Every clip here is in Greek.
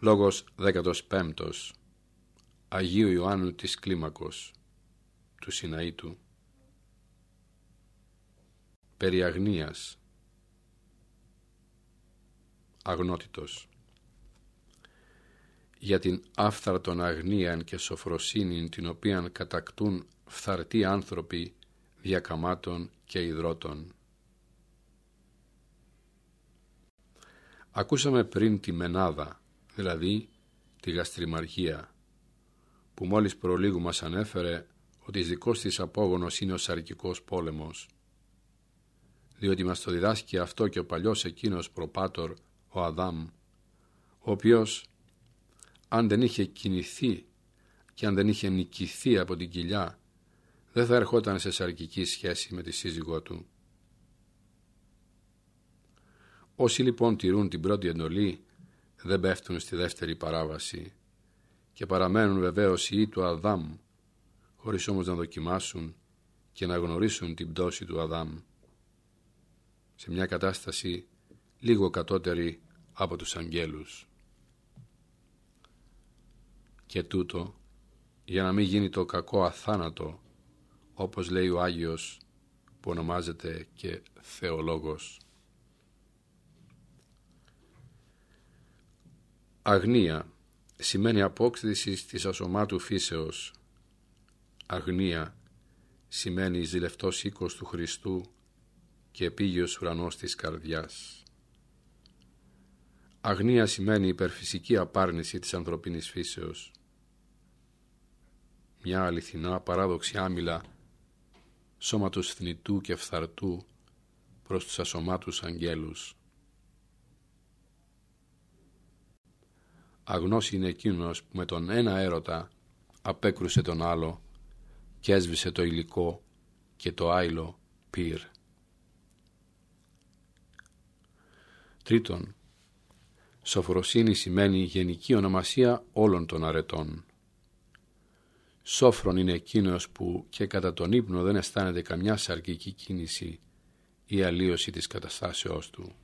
Λόγος 15 Αγίου Ιωάννου της Κλίμακος του Σιναήτου Περί αγνίας. Αγνότητος. Για την άφθαρτον αγνίαν και σοφροσύνην την οποίαν κατακτούν φθαρτοί άνθρωποι διακαμάτων και υδρότων. Ακούσαμε πριν τη μενάδα, δηλαδή τη γαστριμαρχία, που μόλις προλίγου μας ανέφερε ότι δικός της απόγονος είναι ο σαρκικός πόλεμος, διότι μας το διδάσκει αυτό και ο παλιός εκείνος προπάτορ, ο Αδάμ, ο οποίος αν δεν είχε κινηθεί και αν δεν είχε νικηθεί από την κοιλιά, δεν θα ερχόταν σε σαρκική σχέση με τη σύζυγό του. Όσοι λοιπόν τηρούν την πρώτη εντολή δεν πέφτουν στη δεύτερη παράβαση και παραμένουν βεβαίως οι του Αδάμ χωρίς όμως να δοκιμάσουν και να γνωρίσουν την πτώση του Αδάμ σε μια κατάσταση λίγο κατώτερη από τους αγγέλους. Και τούτο για να μην γίνει το κακό αθάνατο όπως λέει ο Άγιος που ονομάζεται και Θεολόγος. Αγνία σημαίνει απόκτηση της ασωμάτου φύσεως. Αγνία σημαίνει ζηλευτός οίκος του Χριστού και επίγειος ουρανός της καρδιάς. Αγνία σημαίνει υπερφυσική απάρνηση της ανθρωπίνης φύσεως. Μια αληθινά παράδοξη άμυλα σώματος θνητού και φθαρτού προς τους ασωμάτους αγγέλους. Αγνός είναι εκείνος που με τον ένα έρωτα απέκρουσε τον άλλο και έσβησε το υλικό και το άϊλο πυρ. Τρίτον, σοφροσύνη σημαίνει γενική ονομασία όλων των αρετών. Σόφρον είναι εκείνος που και κατά τον ύπνο δεν αισθάνεται καμιά σαρκική κίνηση ή αλλίωση της καταστάσεώς του.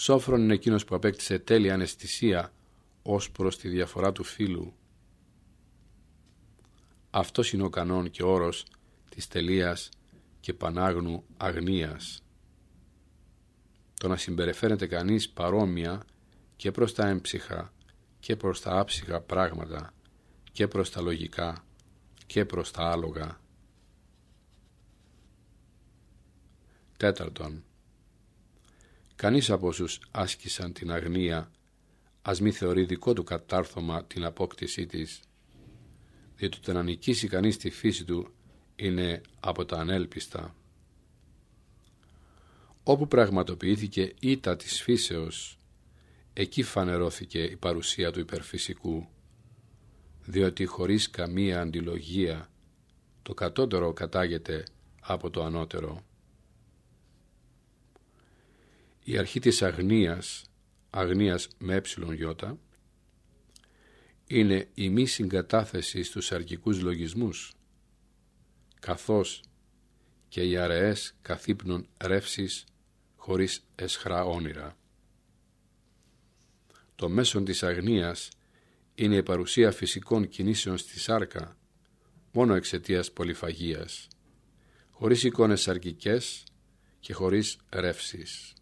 Σόφρον είναι εκείνος που απέκτησε τέλεια αναισθησία ως προς τη διαφορά του φίλου. Αυτός είναι ο κανόν και όρος της τελείας και πανάγνου αγνίας. Το να συμπεριφέρεται κανείς παρόμοια και προς τα έμψυχα και προς τα άψυχα πράγματα και προς τα λογικά και προς τα άλογα. Τέταρτον, κανείς από όσους άσκησαν την αγνία ας μη θεωρεί δικό του κατάρθωμα την απόκτησή της, διότι το να νικήσει κανείς τη φύση του είναι από τα ανέλπιστα. Όπου πραγματοποιήθηκε ήττα της φύσεως, εκεί φανερώθηκε η παρουσία του υπερφυσικού διότι χωρίς καμία αντιλογία το κατώτερο κατάγεται από το ανώτερο. Η αρχή της αγνίας, αγνίας με έψιλον γιώτα, είναι η μη συγκατάθεση στους αρχικούς λογισμούς, καθώς και οι αραιές καθύπνων ρεύσεις χωρίς εσχρά όνειρα. Το μέσον της αγνίας είναι η παρουσία φυσικών κινήσεων στη σάρκα μόνο εξαιτίας πολυφαγίας, χωρίς εικόνες αρκικές και χωρίς ρεύσεις.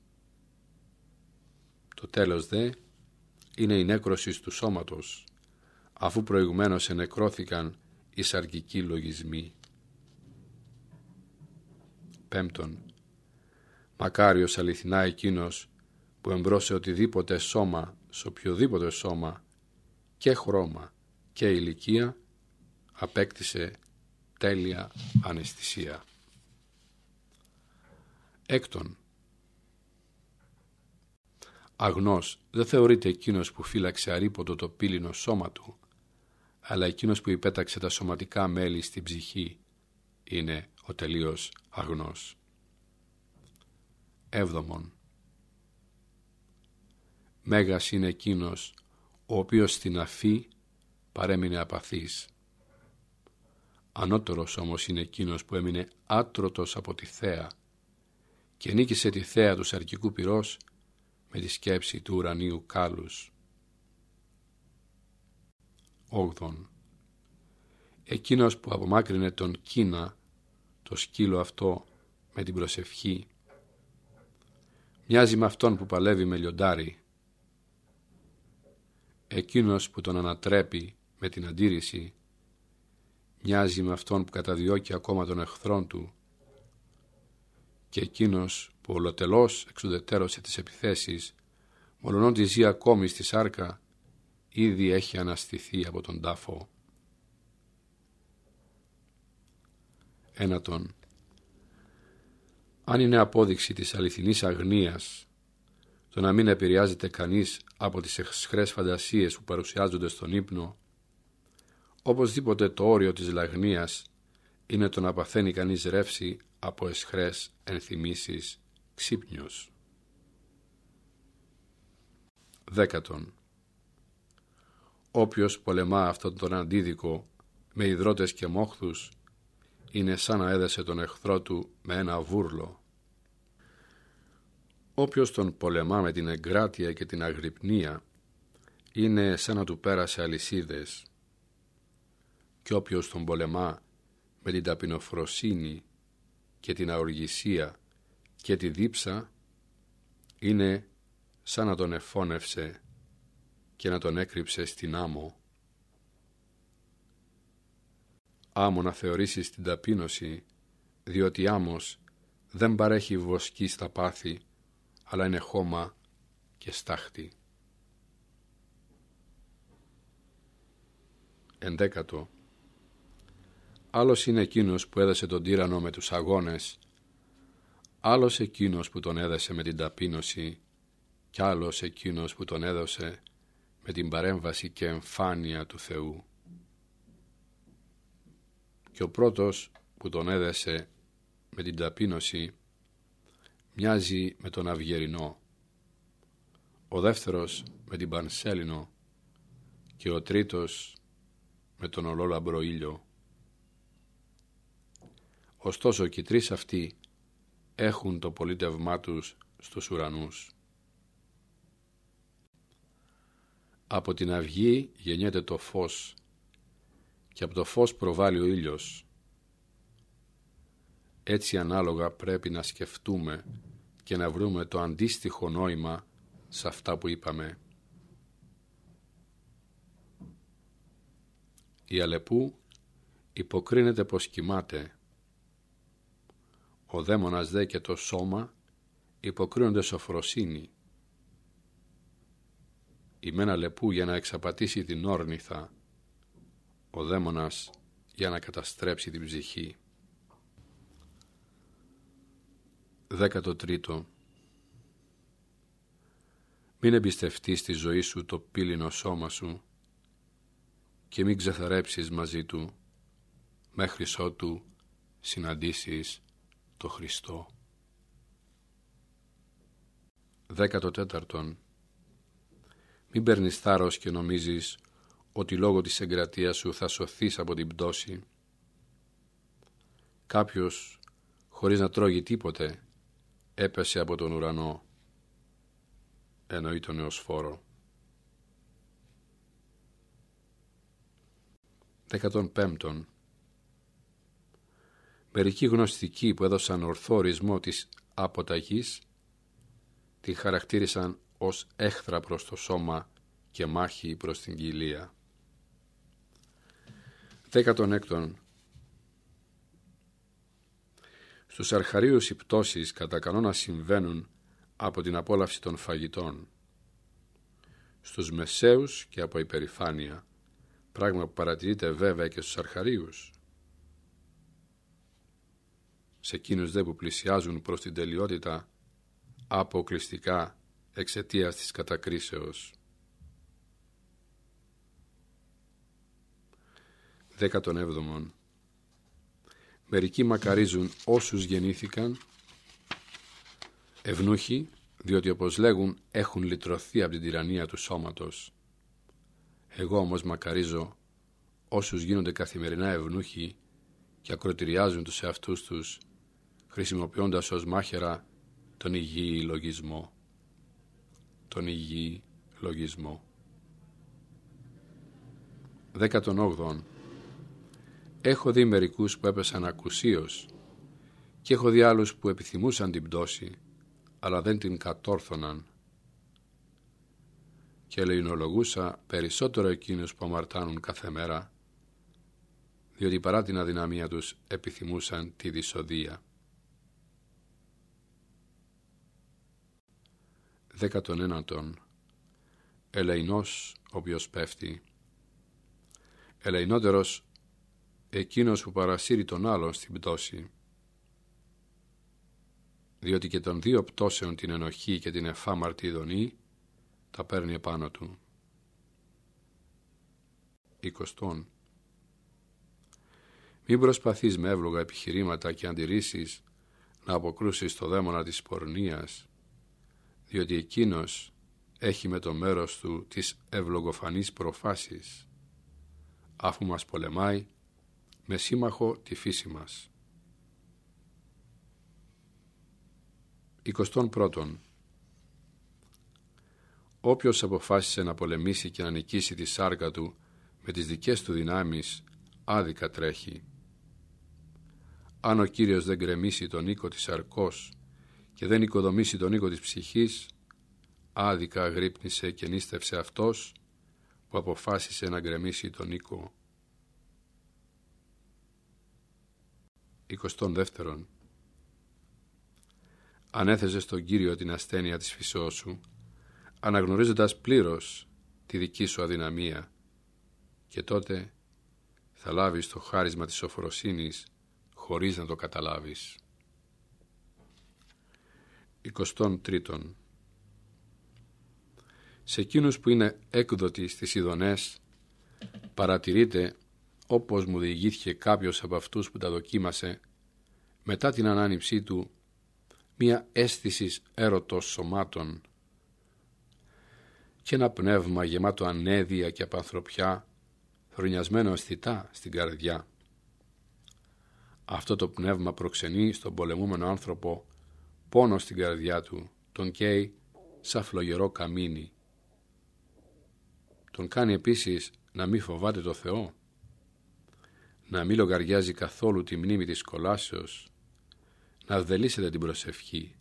Το τέλος δε είναι η νέκρωση του σώματος, αφού προηγουμένως ενεκρώθηκαν οι σαρκικοί λογισμοί. Πέμπτον, μακάριος αληθινά εκείνος που εμπρός σε οτιδήποτε σώμα, σε οποιοδήποτε σώμα, και χρώμα και ηλικία απέκτησε τέλεια αναισθησία. Έκτον, αγνός δεν θεωρείται εκείνος που φύλαξε αρίποτο το πύληνο σώμα του, αλλά εκείνος που υπέταξε τα σωματικά μέλη στην ψυχή είναι ο τελείως αγνός. Έβδομον, μέγας είναι εκείνος ο οποίος στην αφή παρέμεινε απαθής. Ανώτερος όμως είναι εκείνος που έμεινε άτρωτος από τη θέα και νίκησε τη θέα του σαρκικού πυρός με τη σκέψη του ουρανίου κάλους. όγδον. Εκείνος που απομάκρυνε τον Κίνα, το σκύλο αυτό, με την προσευχή, μοιάζει με αυτόν που παλεύει με λιοντάρι. Εκείνος που τον ανατρέπει με την αντίρρηση, μοιάζει με αυτόν που καταδιώκει ακόμα τον εχθρόν του και εκείνος που ολοτελώς εξουδετέρωσε τις επιθέσεις, μολονότι ζει ακόμη στη σάρκα, ήδη έχει αναστηθεί από τον τάφο. Ένατον. Αν είναι απόδειξη της αληθινής αγνίας το να μην επηρεάζεται κανείς από τις εξχρές φαντασίες που παρουσιάζονται στον ύπνο, οπωσδήποτε το όριο της λαγνίας είναι το να παθαίνει κανείς ρεύση από εσχρές ενθυμίσεις ξύπνιος. Δέκατον. Όποιος πολεμά αυτόν τον αντίδικο με υδρότες και μόχθους είναι σαν να έδεσε τον εχθρό του με ένα βούρλο. Όποιος τον πολεμά με την εγκράτεια και την αγρυπνία είναι σαν να του πέρασε αλυσίδες και όποιος τον πολεμά με την ταπεινοφροσύνη και την αοργησία και τη δίψα είναι σαν να τον εφώνευσε και να τον έκρυψε στην άμμο. Άμμο να θεωρήσεις την ταπείνωση, διότι άμμος δεν παρέχει βοσκή στα πάθη, αλλά είναι χώμα και στάχτη. Εντέκατο. Άλλος είναι εκείνος που έδεσε τον τύρανο με τους αγώνες, άλλος εκείνος που τον έδεσε με την ταπείνωση κι άλλος εκείνος που τον έδωσε με την παρέμβαση και εμφάνεια του Θεού. Και ο πρώτος που τον έδεσε με την ταπείνωση μοιάζει με τον Αυγερινό, ο δεύτερος με την Πανσέλινο και ο τρίτος με τον ολόλαμπρο ήλιο. Ωστόσο και οι τρεις αυτοί έχουν το πολίτευμά τους στους ουρανούς. Από την αυγή γεννιέται το φως και από το φως προβάλλει ο ήλιος. Έτσι ανάλογα πρέπει να σκεφτούμε και να βρούμε το αντίστοιχο νόημα σε αυτά που είπαμε. Η Αλεπού υποκρίνεται πως κοιμάται ο δαίμονας δε και το σώμα υποκρίνονται σοφροσύνη. Η μένα λεπού για να εξαπατήσει την όρνηθα, ο δαίμονας για να καταστρέψει την ψυχή. Δέκατο τρίτο Μην εμπιστευτείς στη ζωή σου το πύληνο σώμα σου και μην ξεθαρέψεις μαζί του μέχρι ότου συναντήσεις το Χριστό. Δέκατο τέταρτον. Μην παίρνεις θάρρος και νομίζεις ότι λόγω της εγκρατείας σου θα σωθείς από την πτώση. Κάποιος, χωρίς να τρώγει τίποτε, έπεσε από τον ουρανό. Εννοεί τον νεοσφόρο. Δέκατον πέμπτον. Μερικοί γνωστικοί που έδωσαν ορθό ορισμό της αποταγής τη χαρακτήρισαν ως έχθρα προς το σώμα και μάχη προς την κοιλία. Δέκατον έκτον Στους αρχαρίους οι πτώσεις κατά κανόνα συμβαίνουν από την απόλαυση των φαγητών. Στους μεσαίους και από υπερηφάνεια, πράγμα που παρατηρείται βέβαια και στους αρχαρίους σε εκείνους δε που πλησιάζουν προς την τελειότητα αποκλειστικά εξαιτίας της κατακρίσεως. Δέκατον έβδομον Μερικοί μακαρίζουν όσους γεννήθηκαν ευνούχοι διότι όπως λέγουν έχουν λυτρωθεί από την τυραννία του σώματος. Εγώ όμως μακαρίζω όσους γίνονται καθημερινά ευνούχοι και ακροτηριάζουν τους εαυτούς τους χρησιμοποιώντας ως μάχαιρα τον υγιή λογισμό. Τον υγιή λογισμό. 18. Έχω δει μερικούς που έπεσαν ακουσίως και έχω δει άλλους που επιθυμούσαν την πτώση αλλά δεν την κατόρθωναν και ελεηνολογούσα περισσότερο εκείνους που αμαρτάνουν κάθε μέρα διότι παρά την αδυναμία τους επιθυμούσαν τη δυσοδεία. 19. Ελεηνός όποιος πέφτει. Ελεηνότερος εκείνος που παρασύρει τον άλλον στην πτώση. Διότι και των δύο πτώσεων την ενοχή και την εφάμαρτη ειδονή τα παίρνει επάνω του. 20. Μην προσπαθείς με εύλογα επιχειρήματα και αντιρρήσεις να αποκρούσεις το δαίμονα της πορνείας, διότι εκείνος έχει με το μέρος του τις ευλογοφανείς προφάσεις, αφού μας πολεμάει με σύμμαχο τη φύση μας. 21. Όποιος αποφάσισε να πολεμήσει και να νικήσει τη σάρκα του με τις δικές του δυνάμεις, άδικα τρέχει. Αν ο Κύριος δεν γκρεμίσει τον οίκο της σαρκός και δεν οικοδομήσει τον οίκο της ψυχής, άδικα αγρύπνησε και νίστευσε αυτός που αποφάσισε να γκρεμίσει τον οίκο. 22. Ανέθεσε στον Κύριο την ασθένεια της φυσός σου, αναγνωρίζοντας πλήρως τη δική σου αδυναμία και τότε θα λάβεις το χάρισμα της σοφροσύνης χωρίς να το καταλάβεις. 23. Σε εκείνους που είναι έκδοτοι στις ειδονές παρατηρείται όπως μου διηγήθηκε κάποιος από αυτούς που τα δοκίμασε μετά την ανάνυψή του μία αίσθηση έρωτος σωμάτων και ένα πνεύμα γεμάτο ανέδεια και απανθρωπιά χρονιασμένο αισθητά στην καρδιά. Αυτό το πνεύμα προξενεί στον πολεμούμενο άνθρωπο πόνο στην καρδιά του, τον καίει σαν φλογερό καμίνι. Τον κάνει επίσης να μην φοβάται το Θεό, να μην λογαριάζει καθόλου τη μνήμη της κολάσεως, να δελήσετε την προσευχή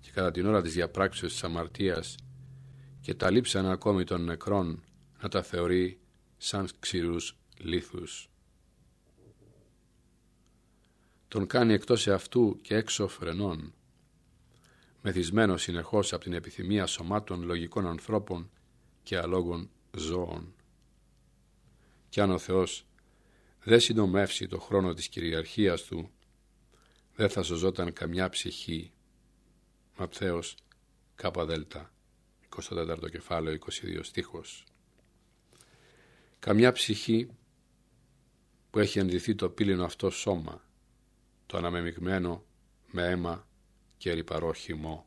και κατά την ώρα της διαπράξεως της αμαρτίας και τα λείψανα ακόμη των νεκρών να τα θεωρεί σαν ξηρούς λίθους. Τον κάνει εκτός αυτού και έξω φρενών, μεθυσμένος συνεχώς από την επιθυμία σωμάτων λογικών ανθρώπων και αλόγων ζώων. Κι αν ο Θεός δεν συντομεύσει το χρόνο της κυριαρχίας Του, δεν θα σωζόταν καμιά ψυχή. Μαπθέως κάπα δέλτα, 24ο κεφάλαιο, 22 στίχος. Καμιά ψυχή που έχει ενδυθεί το πύληνο αυτό σώμα, το αναμεμειγμένο με αίμα και ρηπαρό χυμό.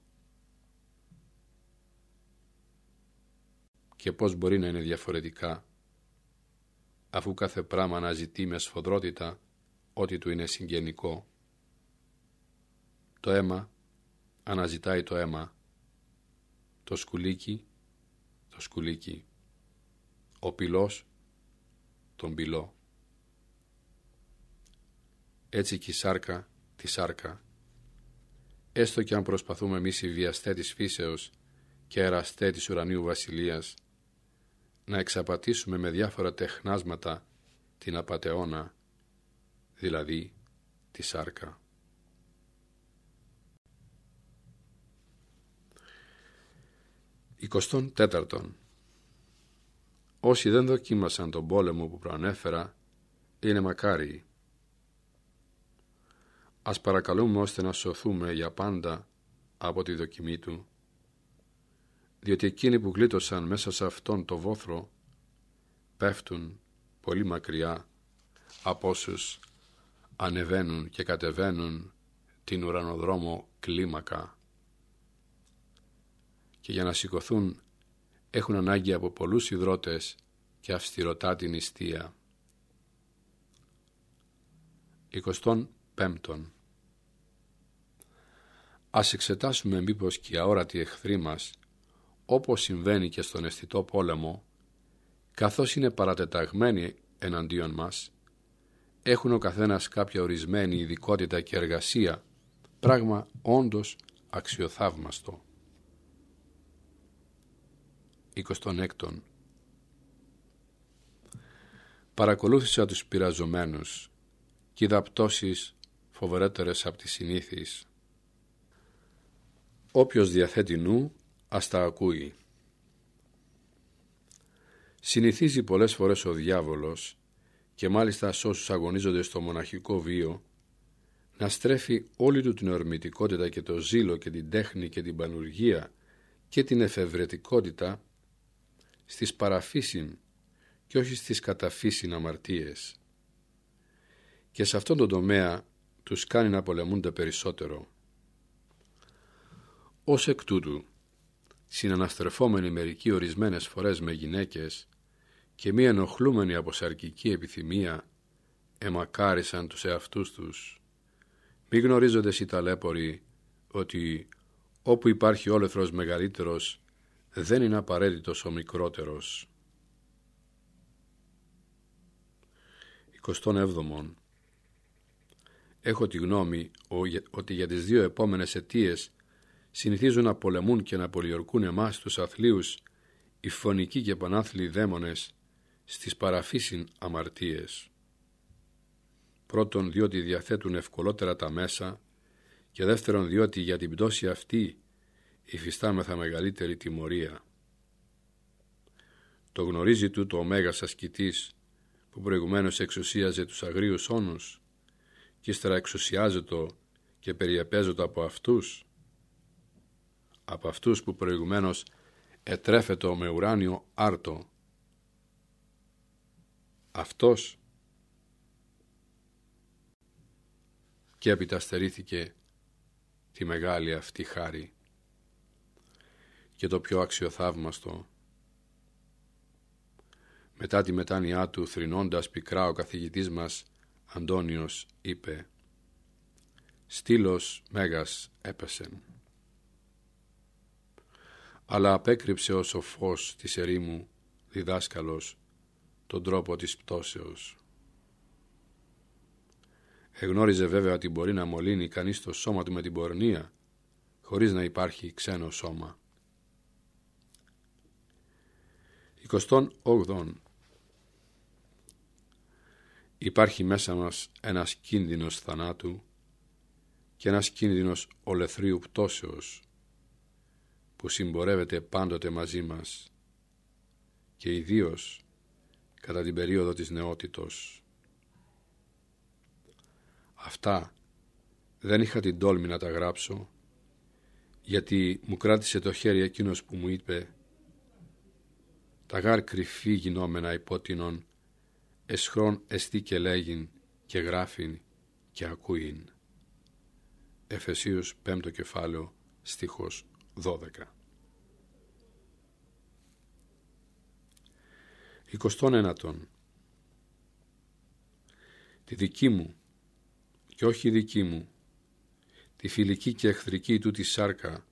Και πώς μπορεί να είναι διαφορετικά, αφού κάθε πράγμα αναζητεί με σφοδρότητα ό,τι του είναι συγγενικό. Το αίμα αναζητάει το αίμα, το σκουλίκι, το σκουλίκι, ο πυλός, τον πυλό. Έτσι και η σάρκα, τη σάρκα. Έστω και αν προσπαθούμε εμείς οι βιαστέ της φύσεως και εραστέ της ουρανίου βασιλείας να εξαπατήσουμε με διάφορα τεχνάσματα την απατεώνα, δηλαδή τη σάρκα. Εικοστόν τέταρτον. Όσοι δεν δοκίμασαν τον πόλεμο που προανέφερα, είναι μακάριοι. Ας παρακαλούμε ώστε να σωθούμε για πάντα από τη δοκιμή του, διότι εκείνοι που γλίτωσαν μέσα σε αυτόν το βόθρο πέφτουν πολύ μακριά από όσους ανεβαίνουν και κατεβαίνουν την ουρανοδρόμο κλίμακα και για να σηκωθούν έχουν ανάγκη από πολλούς υδρότες και αυστηρωτά την νηστεία. 25. Ας εξετάσουμε μήπως και οι αόρατοι εχθροί μας, όπως συμβαίνει και στον αισθητό πόλεμο, καθώς είναι παρατεταγμένοι εναντίον μας, έχουν ο καθένας κάποια ορισμένη ειδικότητα και εργασία, πράγμα όντως αξιοθαύμαστο. 26. Παρακολούθησα τους πειραζομένους και είδα πτώσεις φοβερέτερες από τις συνήθεις. Όποιος διαθέτει νου, ας τα ακούει. Συνηθίζει πολλές φορές ο διάβολος και μάλιστα σε όσους αγωνίζονται στο μοναχικό βίο να στρέφει όλη του την ορμητικότητα και το ζήλο και την τέχνη και την πανουργία και την εφευρετικότητα στις παραφύσιν και όχι στις καταφύσιν αμαρτίες. Και σε αυτόν τον τομέα τους κάνει να πολεμούνται περισσότερο. Ως εκ τούτου, συναναστρεφόμενοι μερικοί ορισμένες φορές με γυναίκες και μη ενοχλούμενοι από σαρκική επιθυμία, εμακάρισαν τους εαυτούς τους. Μη γνωρίζοντες οι ταλέποροι ότι όπου υπάρχει όλεθρος μεγαλύτερος δεν είναι απαραίτητος ο μικρότερος. 27. Έχω τη γνώμη ότι για τις δύο επόμενες αιτίες συνηθίζουν να πολεμούν και να πολιορκούν εμάς τους αθλίους οι φωνικοί και πανάθλοι δαίμονες στις παραφύσιν αμαρτίες. Πρώτον διότι διαθέτουν ευκολότερα τα μέσα και δεύτερον διότι για την πτώση αυτή υφιστάμεθα μεγαλύτερη τιμωρία. Το γνωρίζει τούτο ο Μέγας Ασκητής που προηγουμένως εξουσίαζε τους αγρίους όνους και ύστερα εξουσιάζεται και περιεπέζεται από αυτούς από αυτούς που προηγουμένως ετρέφετο με ουράνιο άρτο αυτός και έπειτα στερήθηκε τη μεγάλη αυτή χάρη και το πιο αξιοθαύμαστο. Μετά τη μετάνοιά του θρηνώντας πικρά ο καθηγητής μας Αντώνιος είπε «Στήλος Μέγας έπεσεν» αλλά απέκρυψε ο σοφός της ερήμου διδάσκαλος τον τρόπο της πτώσεως. Εγνώριζε βέβαια ότι μπορεί να μολύνει κανείς το σώμα του με την πορνεία χωρίς να υπάρχει ξένο σώμα. 28. Υπάρχει μέσα μας ένας κίνδυνος θανάτου και ένας κίνδυνος ολεθρίου πτώσεως που συμπορεύεται πάντοτε μαζί μας και ιδίως κατά την περίοδο της νεότητος. Αυτά δεν είχα την τόλμη να τα γράψω γιατί μου κράτησε το χέρι εκείνος που μου είπε τα γάρ κρυφή γινόμενα υπότινον εσχρόν εστί και λέγειν και γράφειν και ακούειν. Εφεσίους 5 κεφάλαιο στίχος 12 29. Τη δική μου και όχι δική μου, τη φιλική και εχθρική του τη σάρκα,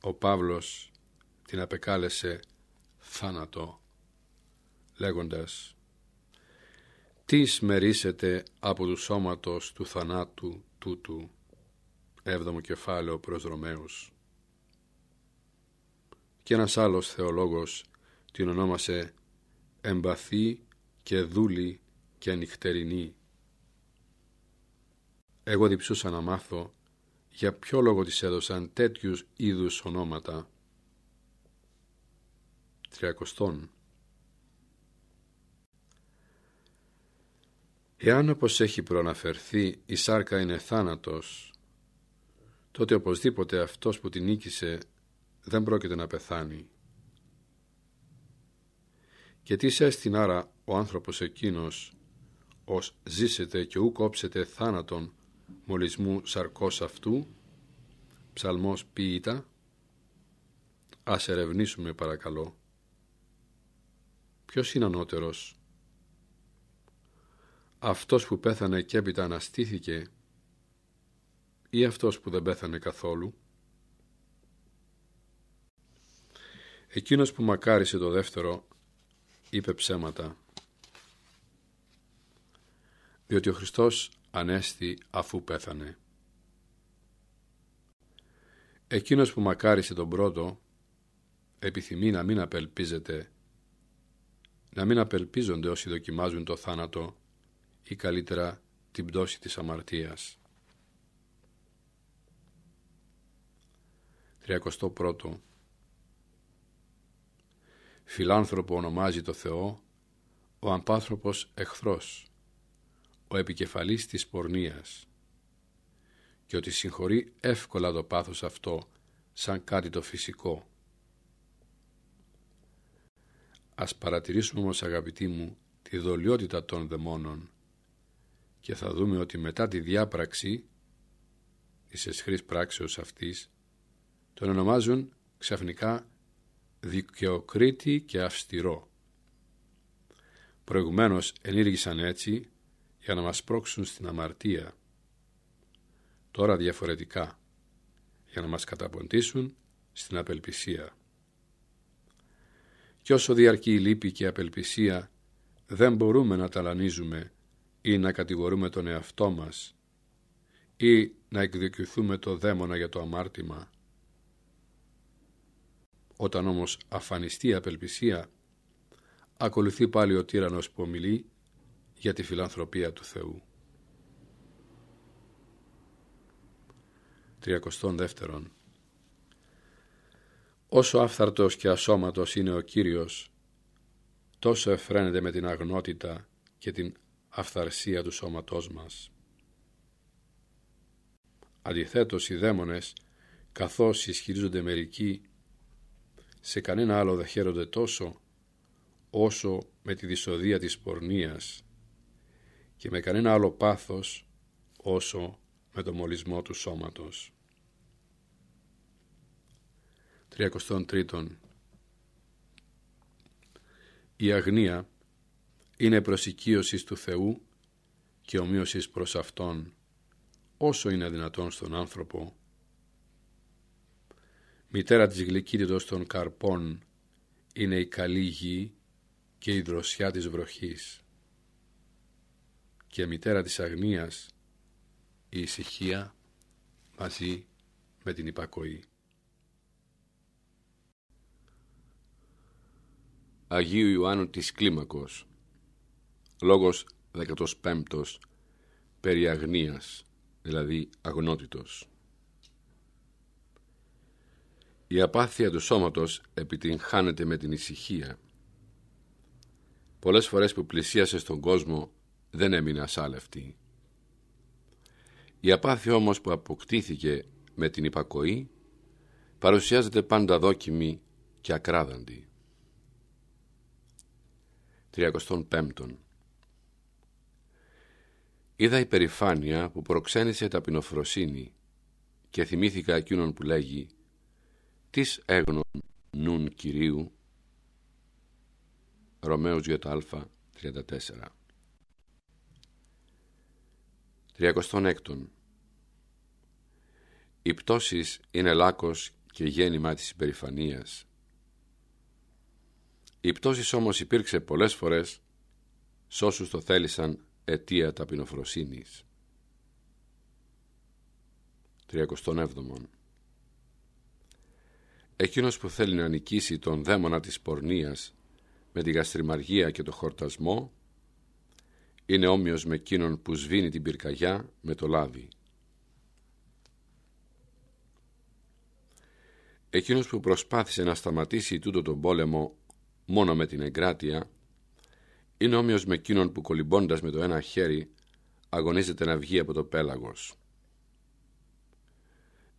ο Παύλος την απεκάλεσε θάνατο, λέγοντας «Τι σμερίσετε από του σώματος του θανάτου τούτου» έβδομο κεφάλαιο προς Ρωμαίους. Και ένας άλλος θεολόγος την ονόμασε εμπαθή και δούλη και νυχτερινή. Εγώ διψούσα να μάθω για ποιο λόγο της έδωσαν τέτοιους είδους ονόματα. Τριακοστών. Εάν όπως έχει προαναφερθεί η σάρκα είναι θάνατος, τότε οπωσδήποτε αυτός που την νίκησε δεν πρόκειται να πεθάνει. Και τι έστειν άρα ο άνθρωπος εκείνος, ως ζήσετε και ου κόψετε θάνατον μολυσμού σαρκός αυτού, ψαλμός ποιήτα, ας ερευνήσουμε παρακαλώ. Ποιος είναι ανώτερος, αυτός που πέθανε και έπειτα αναστήθηκε ή αυτός που δεν πέθανε καθόλου; Εκείνος που μακάρισε το δεύτερο είπε ψέματα. Διότι ο Χριστός ανέστη αφού πέθανε. Εκείνος που μακάρισε τον πρώτο επιθυμεί να μην απελπίζεται, να μην απελπίζονται όσοι δοκιμάζουν το θάνατο ή καλύτερα την πτώση της αμαρτίας. 31. Φιλάνθρωπο ονομάζει το Θεό ο αμπάνθρωπος εχθρός, ο επικεφαλής της πορνείας και ότι συγχωρεί εύκολα το πάθος αυτό σαν κάτι το φυσικό. Ας παρατηρήσουμε όμως αγαπητοί μου τη δολιότητα των δαιμόνων και θα δούμε ότι μετά τη διάπραξη της εσχρής πράξεως αυτής τον ονομάζουν ξαφνικά δικαιοκρίτη και αυστηρό. Προηγουμένως ενήργησαν έτσι για να μας πρόξουν στην αμαρτία. Τώρα διαφορετικά, για να μας καταποντήσουν στην απελπισία. Και όσο διαρκεί η λύπη και η απελπισία, δεν μπορούμε να ταλανίζουμε ή να κατηγορούμε τον εαυτό μας ή να εκδικηθούμε το δαίμονα για το αμάρτημα. Όταν όμως αφανιστεί η απελπισία, ακολουθεί πάλι ο τύρανος που ομιλεί για τη φιλανθρωπία του Θεού. 32. Όσο άφθαρτος και ασώματος είναι ο Κύριος, τόσο εφραίνεται με την αγνότητα και την αυθαρσία του σώματός μας. Αντιθέτως οι δαίμονες, καθώς ισχυρίζονται μερικοί, σε κανένα άλλο δεν χαίρονται τόσο όσο με τη δυσοδεία της πορνείας και με κανένα άλλο πάθος όσο με το μολυσμό του σώματος. 33. Η αγνία είναι προσοικείωσης του Θεού και ομοίωσης προς Αυτόν όσο είναι δυνατόν στον άνθρωπο. Μητέρα της γλυκύτητος των καρπών είναι η καλή γη και η δροσιά της βροχής και μητέρα της αγνίας η ησυχία μαζί με την υπακοή. Αγίου Ιωάννου της Κλίμακος Λόγος 15 περί αγνίας, δηλαδή αγνότητος. Η απάθεια του σώματος επιτυγχάνεται με την ησυχία. Πολλές φορές που πλησίασε στον κόσμο δεν έμεινε ασάλευτη. Η απάθεια όμως που αποκτήθηκε με την υπακοή παρουσιάζεται πάντα δόκιμη και ακράδαντη. 35. Είδα υπερηφάνεια που προξένησε ταπεινοφροσύνη και θυμήθηκα εκείνον που λέγει «Τις έγνων νουν Κυρίου» Ρωμαίος Ι.Α. 34 36 Η πτώση είναι λάκος και γέννημα της υπερηφανίας. Η πτώση όμως υπήρξε πολλές φορές σ' όσους το θέλησαν αιτία ταπεινοφροσύνης. 37. Εκείνος που θέλει να νικήσει τον δαίμονα της πορνείας με τη γαστριμαργία και το χορτασμό είναι όμοιος με εκείνον που σβήνει την πυρκαγιά με το λάδι. Εκείνος που προσπάθησε να σταματήσει τούτο τον πόλεμο μόνο με την εγκράτεια είναι όμοιος με εκείνον που κολυμπώντας με το ένα χέρι αγωνίζεται να βγει από το πέλαγος.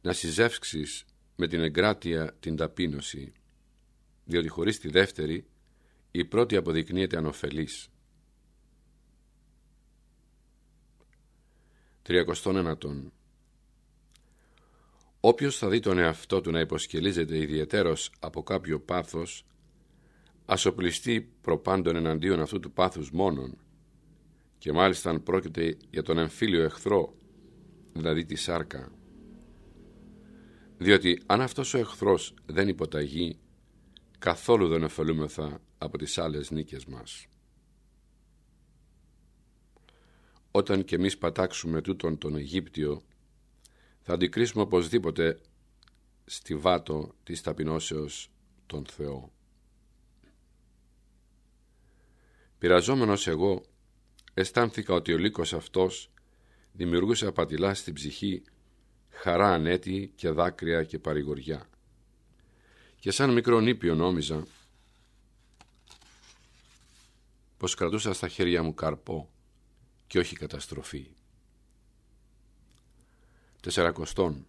Να συζεύξεις με την εγκράτεια την ταπείνωση, διότι χωρίς τη δεύτερη η πρώτη αποδεικνύεται ανωφελής. 39. Όποιος θα δει τον εαυτό του να υποσκελίζεται ιδιαιτέρως από κάποιο πάθος ας οπλιστεί προπάντων εναντίον αυτού του πάθους μόνον και μάλιστα αν πρόκειται για τον εμφύλιο εχθρό, δηλαδή τη σάρκα. Διότι αν αυτός ο εχθρός δεν υποταγεί, καθόλου δεν ωφελούμεθα από τις άλλες νίκες μας. Όταν και εμείς πατάξουμε τούτον τον Αιγύπτιο, θα αντικρίσουμε οπωσδήποτε στη βάτο της ταπεινώσεως τον Θεό. Πειραζόμενος εγώ, αισθάνθηκα ότι ο λύκος αυτός δημιουργούσε απατηλά στην ψυχή χαρά ανέτη και δάκρυα και παρηγοριά. Και σαν μικρό νήπιο νόμιζα πως κρατούσα στα χέρια μου καρπό και όχι καταστροφή. Τεσσαρακοστών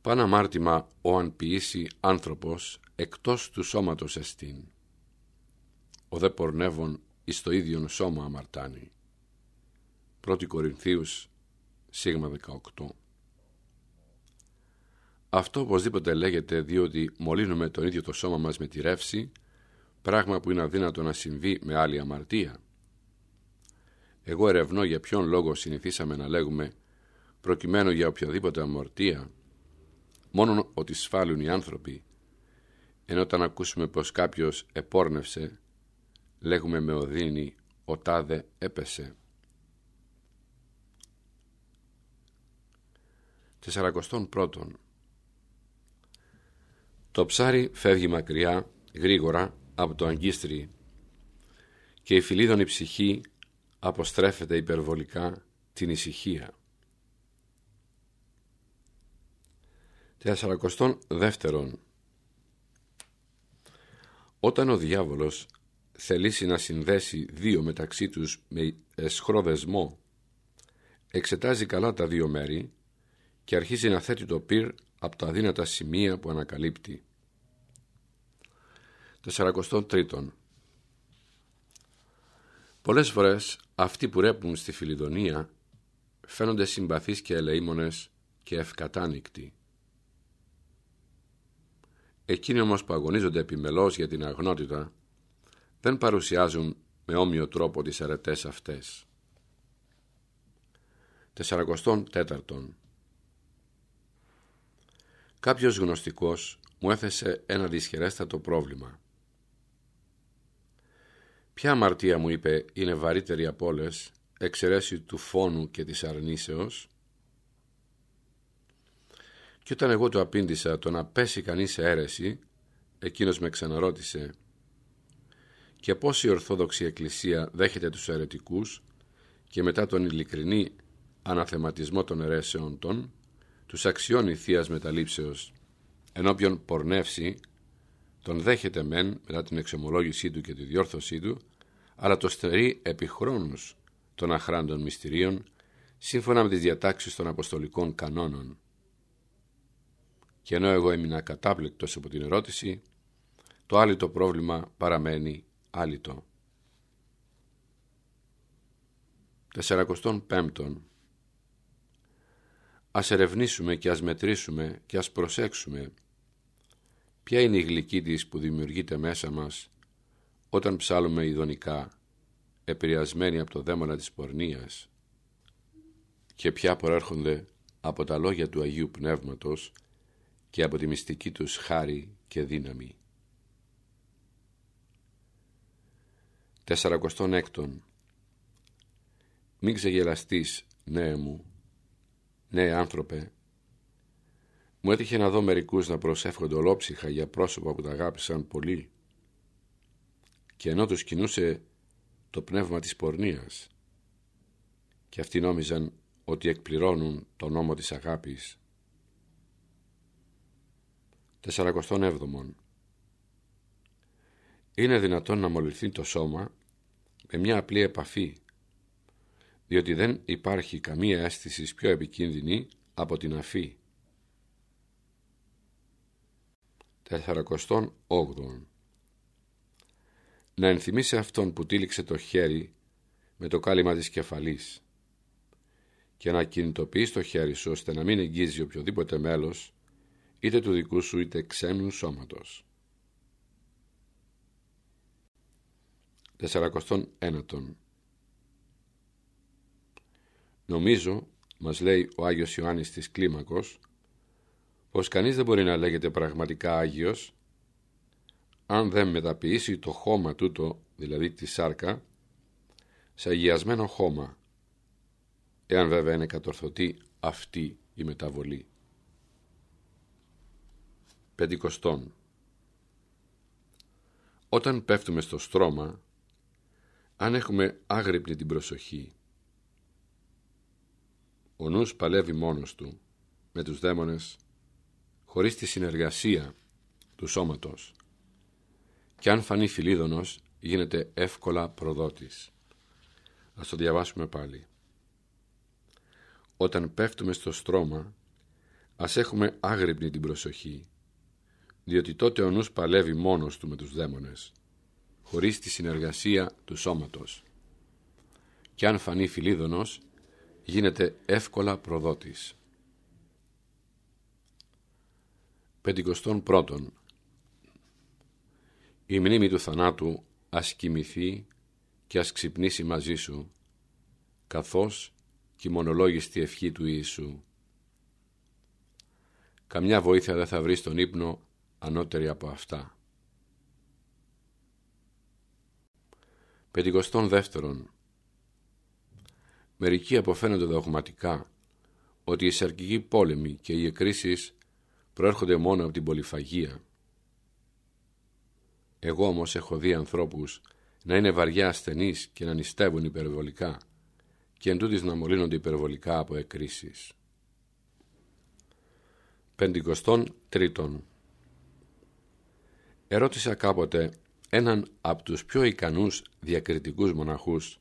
Παν αμάρτημα ο αν ποιήσει άνθρωπος εκτός του σώματος εστίν. Ο δε πορνεύων εις το ίδιον σώμα αμαρτάνει. 1 Κορινθίους σίγμα 18 Αυτό οπωσδήποτε λέγεται διότι μολύνουμε το ίδιο το σώμα μας με τη ρεύση, πράγμα που είναι αδύνατο να συμβεί με άλλη αμαρτία. Εγώ ερευνώ για ποιον λόγο συνηθίσαμε να λέγουμε προκειμένου για οποιαδήποτε αμορτία μόνο ότι σφάλουν οι άνθρωποι ενώ όταν ακούσουμε πως κάποιος επόρνευσε λέγουμε με οδύνη ο τάδε έπεσε. Τεσσαρακοστών πρώτον Το ψάρι φεύγει μακριά, γρήγορα, από το αγκίστρι και η φιλίδωνη ψυχή αποστρέφεται υπερβολικά την ησυχία. Τεσσαρακοστών δεύτερον Όταν ο διάβολος θελήσει να συνδέσει δύο μεταξύ τους με εσχρό δεσμό, εξετάζει καλά τα δύο μέρη και αρχίζει να θέτει το πυρ από τα αδύνατα σημεία που ανακαλύπτει. 43. Πολλές φορές αυτοί που ρέπουν στη Φιλιδονία φαίνονται συμπαθείς και ελεήμονες και ευκατάνικτοι. Εκείνοι όμως που αγωνίζονται επιμελώς για την αγνότητα δεν παρουσιάζουν με όμοιο τρόπο τις αρετές αυτές. 44. Κάποιος γνωστικός μου έθεσε ένα δυσχερέστατο πρόβλημα. Ποια αμαρτία μου είπε είναι βαρύτερη από όλες, εξαιρέσει του φόνου και της αρνήσεως; Και όταν εγώ του απήντησα το να πέσει κανείς σε αίρεση, εκείνος με ξαναρώτησε και πώς η Ορθόδοξη Εκκλησία δέχεται τους αιρετικούς και μετά τον ειλικρινή αναθεματισμό των αιρέσεων των, τους αξιώνει θείας μεταλήψεως, ενώπιον πορνεύσει, τον δέχεται μεν μετά την εξομολόγησή του και τη διόρθωσή του, αλλά το στερεί επί χρόνους των αχράντων μυστηρίων, σύμφωνα με τις διατάξεις των αποστολικών κανόνων. Και ενώ εγώ έμεινα κατάπληκτος από την ερώτηση, το άλλο το πρόβλημα παραμένει άλυτο. 45. Ας ερευνήσουμε και ας μετρήσουμε και ας προσέξουμε ποια είναι η γλυκή της που δημιουργείται μέσα μας όταν ψάλουμε ειδονικά επηρεασμένοι από το δαίμονα της πορνείας; Και ποια προέρχονται από τα λόγια του Αγίου Πνεύματος και από τη μυστική τους χάρη και δύναμη; 46. Μην ξεγελαστείς, νέε μου, νέε άνθρωπε. Μου έτυχε να δω μερικούς να προσεύχονται ολόψυχα για πρόσωπα που τα αγάπησαν πολύ και ενώ τους κινούσε το πνεύμα της πορνείας και αυτοί νόμιζαν ότι εκπληρώνουν τον νόμο της αγάπης. 47. Είναι δυνατόν να μολυνθεί το σώμα με μια απλή επαφή, διότι δεν υπάρχει καμία αίσθηση πιο επικίνδυνη από την αφή. 48. Να ενθυμίσει αυτόν που τύλιξε το χέρι με το κάλυμα της κεφαλής και να κινητοποιείς το χέρι σου ώστε να μην εγγύζει οποιοδήποτε μέλος είτε του δικού σου είτε ξένου σώματος. 49. Νομίζω, μας λέει ο Άγιος Ιωάννης της Κλίμακος, πως κανείς δεν μπορεί να λέγεται πραγματικά Άγιος αν δεν μεταποιήσει το χώμα τούτο, δηλαδή τη σάρκα, σε αγιασμένο χώμα, εάν βέβαια είναι κατορθωτή αυτή η μεταβολή. Πεντηκοστόν Όταν πέφτουμε στο στρώμα, αν έχουμε άγρυπνη την προσοχή, ο νους παλεύει μόνος του με τους δαίμονες χωρίς τη συνεργασία του σώματος και αν φανεί φιλίδωνος γίνεται εύκολα προδότης. Ας το διαβάσουμε πάλι. Όταν πέφτουμε στο στρώμα ας έχουμε άγρυπνη την προσοχή διότι τότε ο νους παλεύει μόνος του με τους δαίμονες χωρίς τη συνεργασία του σώματος και αν φανεί φιλίδωνος γίνεται εύκολα προδότης. Πεντηκοστών πρώτον Η μνήμη του θανάτου ας κοιμηθεί και ας ξυπνήσει μαζί σου καθώς και η μονολόγιστη ευχή του Ιησού. Καμιά βοήθεια δεν θα βρεις στον ύπνο ανώτερη από αυτά. Πεντηκοστών δεύτερον Μερικοί αποφαίνονται δογματικά ότι οι σαρκικοί πόλεμοι και οι εκκρίσεις προέρχονται μόνο από την πολυφαγία. Εγώ όμως έχω δει ανθρώπους να είναι βαριά ασθενείς και να νηστεύουν υπερβολικά και εν να μολύνονται υπερβολικά από εκκρίσεις. Πεντηκοστών τρίτον Ερώτησα κάποτε έναν από τους πιο ικανούς διακριτικούς μοναχούς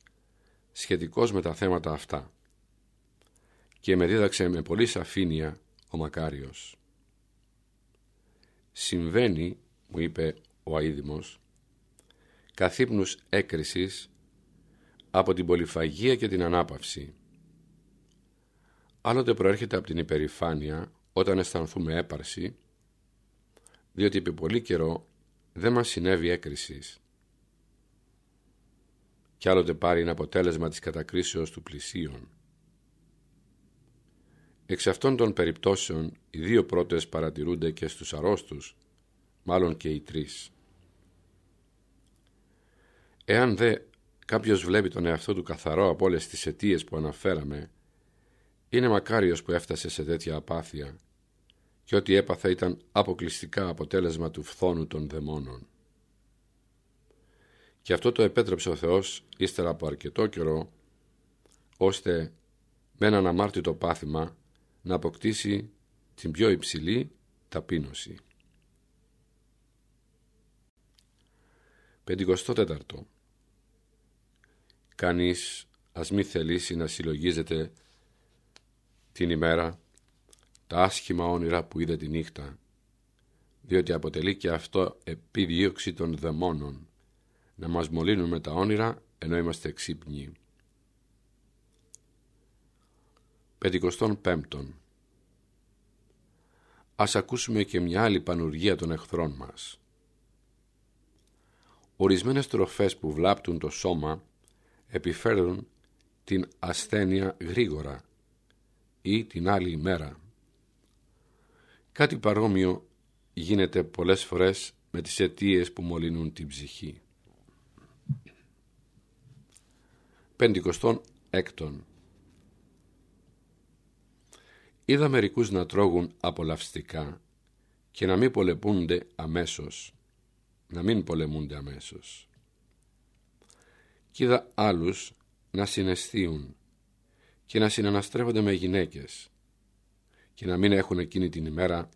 σχετικός με τα θέματα αυτά και με δίδαξε με πολύ σαφήνεια ο Μακάριος. Συμβαίνει, μου είπε ο αίδημος, καθύπνους έκρησης από την πολυφαγία και την ανάπαυση. Άλλοτε προέρχεται από την υπερηφάνεια όταν αισθανθούμε έπαρση, διότι επί πολύ καιρό δεν μας συνέβη έκρησης κι άλλοτε πάρει ένα αποτέλεσμα της κατακρίσεως του πλησίον. Εξ αυτών των περιπτώσεων οι δύο πρώτες παρατηρούνται και στους αρρώστους, μάλλον και οι τρεις. Εάν δε κάποιος βλέπει τον εαυτό του καθαρό από όλες τις αιτίες που αναφέραμε, είναι μακάριος που έφτασε σε τέτοια απάθεια και ότι έπαθα ήταν αποκλειστικά αποτέλεσμα του φθόνου των δαιμόνων. Και αυτό το επέτρεψε ο Θεός ύστερα από αρκετό καιρό, ώστε με έναν αμάρτητο πάθημα να αποκτήσει την πιο υψηλή ταπείνωση. 54. Κανείς ας μη θελήσει να συλλογίζεται την ημέρα τα άσχημα όνειρα που είδε τη νύχτα, διότι αποτελεί και αυτό επιδίωξη των δαιμόνων να μας μολύνουν με τα όνειρα ενώ είμαστε εξύπνοι. Πεντηκοστών πέμπτον Ας ακούσουμε και μια άλλη πανουργία των εχθρών μας. Ορισμένες τροφές που βλάπτουν το σώμα επιφέρουν την ασθένεια γρήγορα ή την άλλη ημέρα. Κάτι παρόμοιο γίνεται πολλές φορές με τις αιτίες που μολύνουν την ψυχή. Πεντηκοστών έκτον Είδα μερικούς να τρώγουν απολαυστικά και να μην πολεμούνται αμέσως. Να μην πολεμούνται αμέσως. Κι είδα άλλους να συναισθίουν και να συναναστρέφονται με γυναίκες και να μην έχουν εκείνη την ημέρα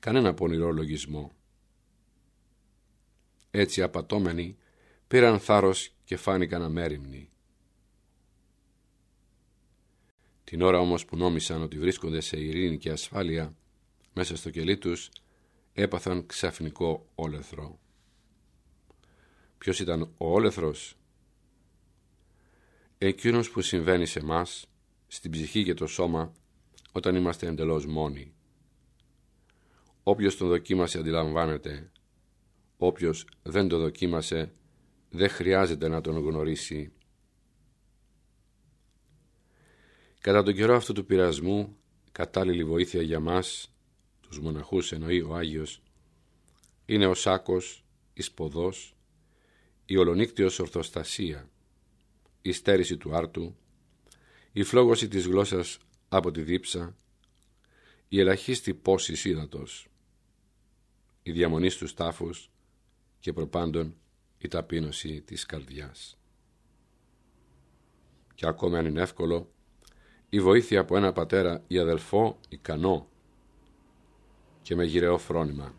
κανένα πονηρό λογισμό. Έτσι απατώμενοι πήραν θάρρος και φάνηκαν αμέριμνοι. Την ώρα όμως που νόμισαν ότι βρίσκονται σε ειρήνη και ασφάλεια μέσα στο κελί τους έπαθαν ξαφνικό όλεθρο. Ποιος ήταν ο όλεθρος; Εκείνος που συμβαίνει σε μας, στην ψυχή και το σώμα, όταν είμαστε εντελώς μόνοι. Όποιος τον δοκίμασε αντιλαμβάνεται, όποιος δεν το δοκίμασε δεν χρειάζεται να τον γνωρίσει Κατά τον καιρό αυτού του πειρασμού, κατάλληλη βοήθεια για μας, τους μοναχούς εννοεί ο Άγιος, είναι ο σάκος, η σποδός, η ολονύκτιος ορθοστασία, η στέρηση του άρτου, η φλόγωση της γλώσσας από τη δίψα, η ελαχίστη πόση ύδατος, η διαμονή στους τάφους και προπάντων η ταπείνωση της καρδιάς. Και ακόμη αν είναι εύκολο, η βοήθεια από ένα πατέρα ή αδελφό ικανό και με γυρεό φρόνημα.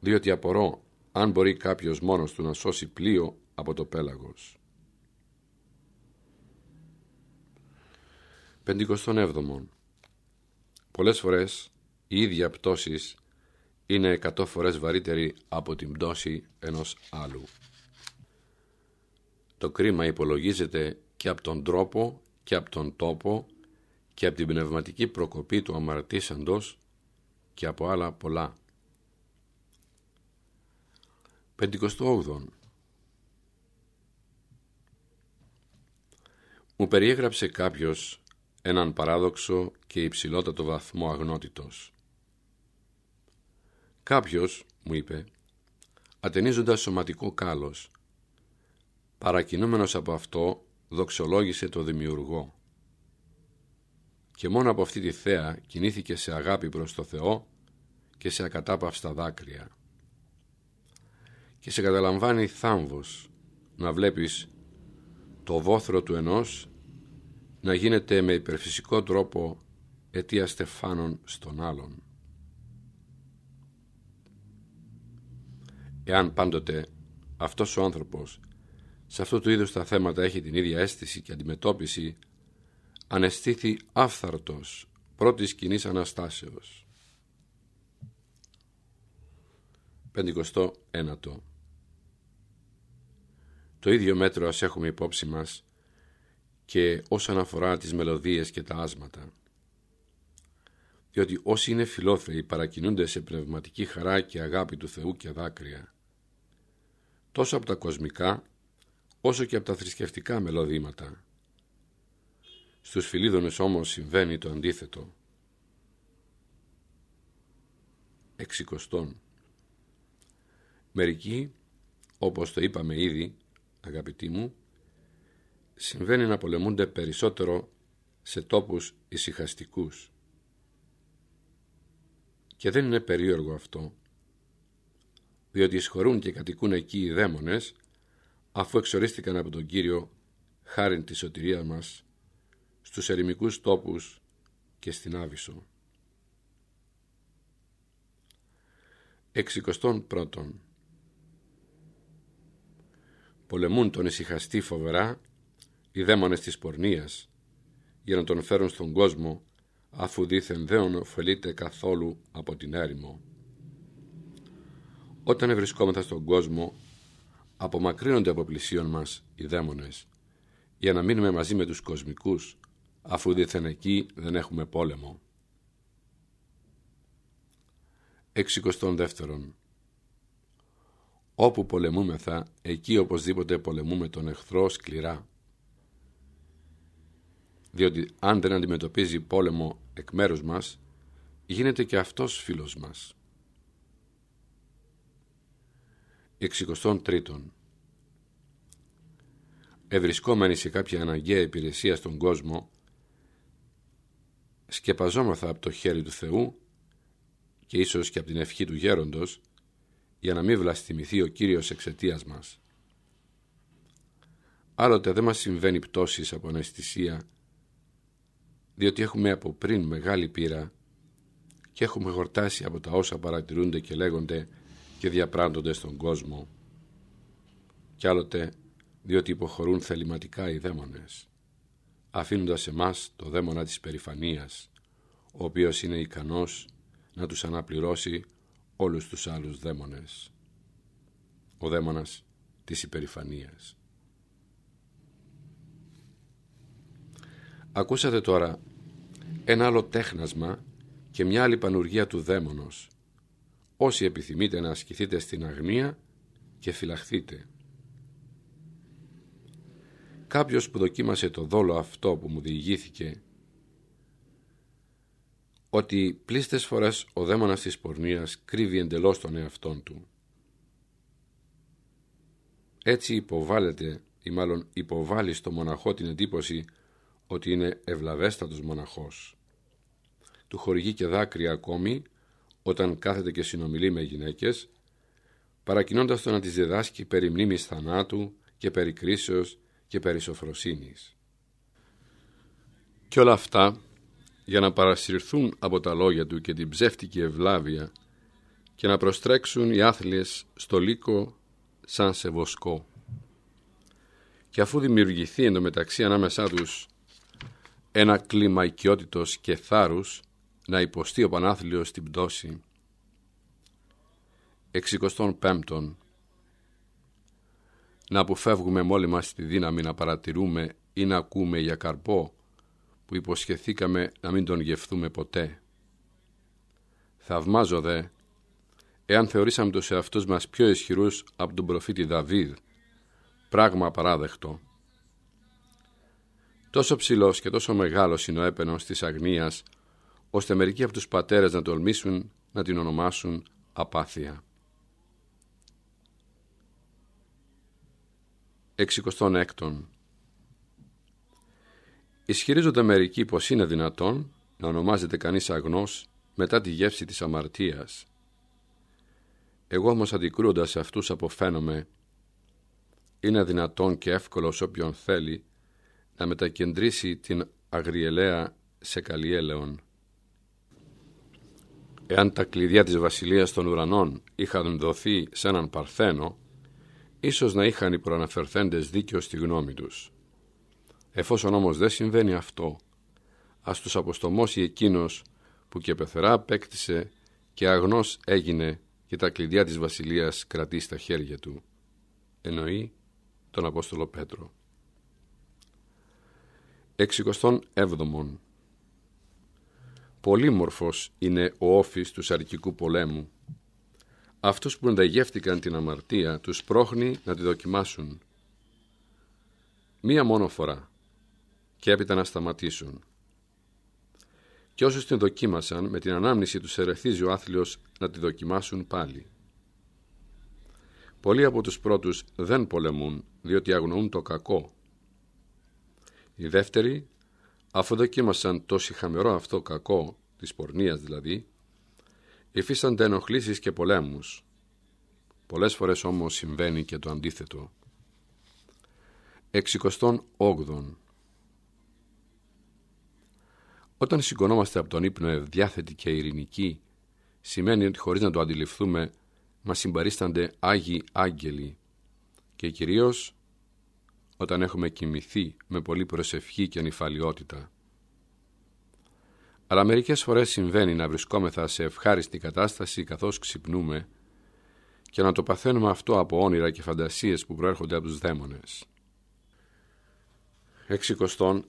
Διότι απορώ αν μπορεί κάποιος μόνος του να σώσει πλοίο από το πέλαγος. 57. Πολλές φορές η ίδια πτώση είναι εκατό φορές βαρύτερη από την πτώση ενός άλλου. Το κρίμα υπολογίζεται και από τον τρόπο και από τον τόπο και από την πνευματική προκοπή του αμαρτήσαντος και από άλλα πολλά. 58. Μου περιέγραψε κάποιος έναν παράδοξο και υψηλότατο βαθμό αγνότητος. Κάποιος, μου είπε, ατενίζοντας σωματικό κάλος, παρακινούμενος από αυτό, δοξολόγησε το Δημιουργό. Και μόνο από αυτή τη θέα κινήθηκε σε αγάπη προς το Θεό και σε ακατάπαυστα δάκρυα. Και σε καταλαμβάνει θάμβος να βλέπεις το βόθρο του ενός να γίνεται με υπερφυσικό τρόπο αιτία στεφάνων στον άλλον. Εάν πάντοτε αυτός ο άνθρωπος σε αυτού του είδους τα θέματα έχει την ίδια αίσθηση και αντιμετώπιση, ανεστήθη άφθαρτος πρώτης κοινής Αναστάσεως. 59. Το ίδιο μέτρο ας έχουμε υπόψη μας και όσον αφορά τις μελωδίες και τα άσματα. Διότι όσοι είναι φιλόθεοι παρακινούνται σε πνευματική χαρά και αγάπη του Θεού και δάκρυα. Τόσο από τα κοσμικά όσο και από τα θρησκευτικά μελωδήματα. Στους φιλίδωνες όμως συμβαίνει το αντίθετο. Εξικοστών. Μερικοί, όπως το είπαμε ήδη, αγαπητοί μου, συμβαίνει να πολεμούνται περισσότερο σε τόπους ησυχαστικούς. Και δεν είναι περίεργο αυτό, διότι εισχωρούν και κατοικούν εκεί οι δαίμονες, αφού εξορίστηκαν από τον Κύριο χάριν τη σωτηρία μας στους ερημικούς τόπους και στην Άβυσσο. Εξικοστών πρώτον Πολεμούν τον ησυχαστή φοβερά οι δαίμονες της πορνείας για να τον φέρουν στον κόσμο αφού δήθεν δεν ωφελείται καθόλου από την έρημο. Όταν βρισκόμεθα στον κόσμο απομακρύνονται από πλησίον μας οι δαίμονες για να μείνουμε μαζί με τους κοσμικούς αφού δήθεν εκεί δεν έχουμε πόλεμο. Εξικοστών δεύτερον Όπου πολεμούμεθα, εκεί οπωσδήποτε πολεμούμε τον εχθρό σκληρά διότι αν δεν αντιμετωπίζει πόλεμο εκ μέρους μας, γίνεται και αυτός φίλος μας. Εξικοστών τρίτον Ευρισκόμενοι σε κάποια αναγκαία υπηρεσία στον κόσμο, σκεπαζόμαθα από το χέρι του Θεού και ίσως και από την ευχή του γέροντος, για να μην βλαστημηθεί ο Κύριος εξαιτίας μας. Άλλοτε δεν μας συμβαίνει πτώσεις από αναισθησία διότι έχουμε από πριν μεγάλη πείρα και έχουμε χορτάσει από τα όσα παρατηρούνται και λέγονται και διαπράνττονται στον κόσμο. Κι άλλοτε διότι υποχωρούν θεληματικά οι δαίμονες, αφήνοντας εμάς το δαίμονα της περηφανίας, ο οποίος είναι ικανός να τους αναπληρώσει όλους τους άλλους δαίμονες. Ο δαίμονας της υπερηφανίας. Ακούσατε τώρα ένα άλλο τέχνασμα και μια άλλη πανουργία του δαίμονος. Όσοι επιθυμείτε να ασκηθείτε στην αγνία και φυλαχθείτε. Κάποιος που δοκίμασε το δόλο αυτό που μου διηγήθηκε ότι πλήστες φορές ο δαίμονας της πορνείας κρύβει εντελώς τον εαυτόν του. Έτσι υποβάλλεται ή μάλλον υποβάλλει στο μοναχό την εντύπωση ότι είναι ευλαβέστατος μοναχός. Του χορηγεί και δάκρυα ακόμη όταν κάθεται και συνομιλεί με γυναίκες, παρακινώντας το να τις διδάσκει περί μνήμης θανάτου και περί κρίσεως και περί σοφροσύνης. Και όλα αυτά για να παρασυρθούν από τα λόγια του και την ψεύτικη ευλάβεια και να προστρέξουν οι άθλιες στο λύκο σαν σε βοσκό. Και αφού δημιουργηθεί εντωμεταξύ ανάμεσά τους ένα κλίμα οικειότητος και θάρρους να υποστεί ο Πανάθλιος την πτώση. 65. Να αποφεύγουμε μόλι μας τη δύναμη να παρατηρούμε ή να ακούμε για καρπό που υποσχεθήκαμε να μην τον γευθούμε ποτέ. Θαυμάζω δε, εάν θεωρήσαμε τους εαυτούς μας πιο ισχυρούς από τον προφήτη Δαβίδ, πράγμα παράδεκτο. Τόσο ψηλός και τόσο μεγάλος είναι ο έπαινος της αγνίας, ώστε μερικοί από τους πατέρες να τολμήσουν να την ονομάσουν απάθεια. 66. Ισχυρίζονται μερικοί πως είναι δυνατόν να ονομάζεται κανείς αγνός μετά τη γεύση της αμαρτίας. Εγώ όμως αντικρούοντας σε αυτούς αποφαίνομαι είναι δυνατόν και εύκολο όποιον θέλει να μετακεντρήσει την αγριελαία σε καλλιέλεον. Εάν τα κλειδιά της βασιλείας των ουρανών είχαν δοθεί σε έναν παρθένο, ίσως να είχαν οι προαναφερθέντες δίκιο στη γνώμη τους. Εφόσον όμως δεν συμβαίνει αυτό, ας τους αποστομώσει εκείνος που και πεθερά απέκτησε και αγνός έγινε και τα κλειδιά της βασιλείας κρατεί στα χέρια του. Εννοεί τον Απόστολο Πέτρο. 67. Πολύμορφος είναι ο όφης του σαρκικού πολέμου. Αυτούς που ενταγεύτηκαν την αμαρτία τους πρόχνει να τη δοκιμάσουν. Μία μόνο φορά και έπειτα να σταματήσουν. Και όσους την δοκίμασαν, με την ανάμνηση τους ερεθίζει ο άθλιος να τη δοκιμάσουν πάλι. Πολλοί από τους πρώτους δεν πολεμούν, διότι αγνοούν το κακό. Οι δεύτεροι, αφού δοκίμασαν το συχαμερό αυτό κακό, της πορνείας δηλαδή, υφίστανται ενοχλήσεις και πολέμους. Πολλές φορές όμως συμβαίνει και το αντίθετο. 68. Όταν σηκωνόμαστε από τον ύπνο ευδιάθετοι και ειρηνικοί, σημαίνει ότι χωρίς να το αντιληφθούμε, μας συμπαρίστανται Άγιοι Άγγελοι και κυρίως όταν έχουμε κοιμηθεί με πολύ προσευχή και ανυφαλιότητα. Αλλά μερικές φορές συμβαίνει να βρισκόμεθα σε ευχάριστη κατάσταση καθώς ξυπνούμε και να το παθαίνουμε αυτό από όνειρα και φαντασίες που προέρχονται από τους δαίμονες. 69.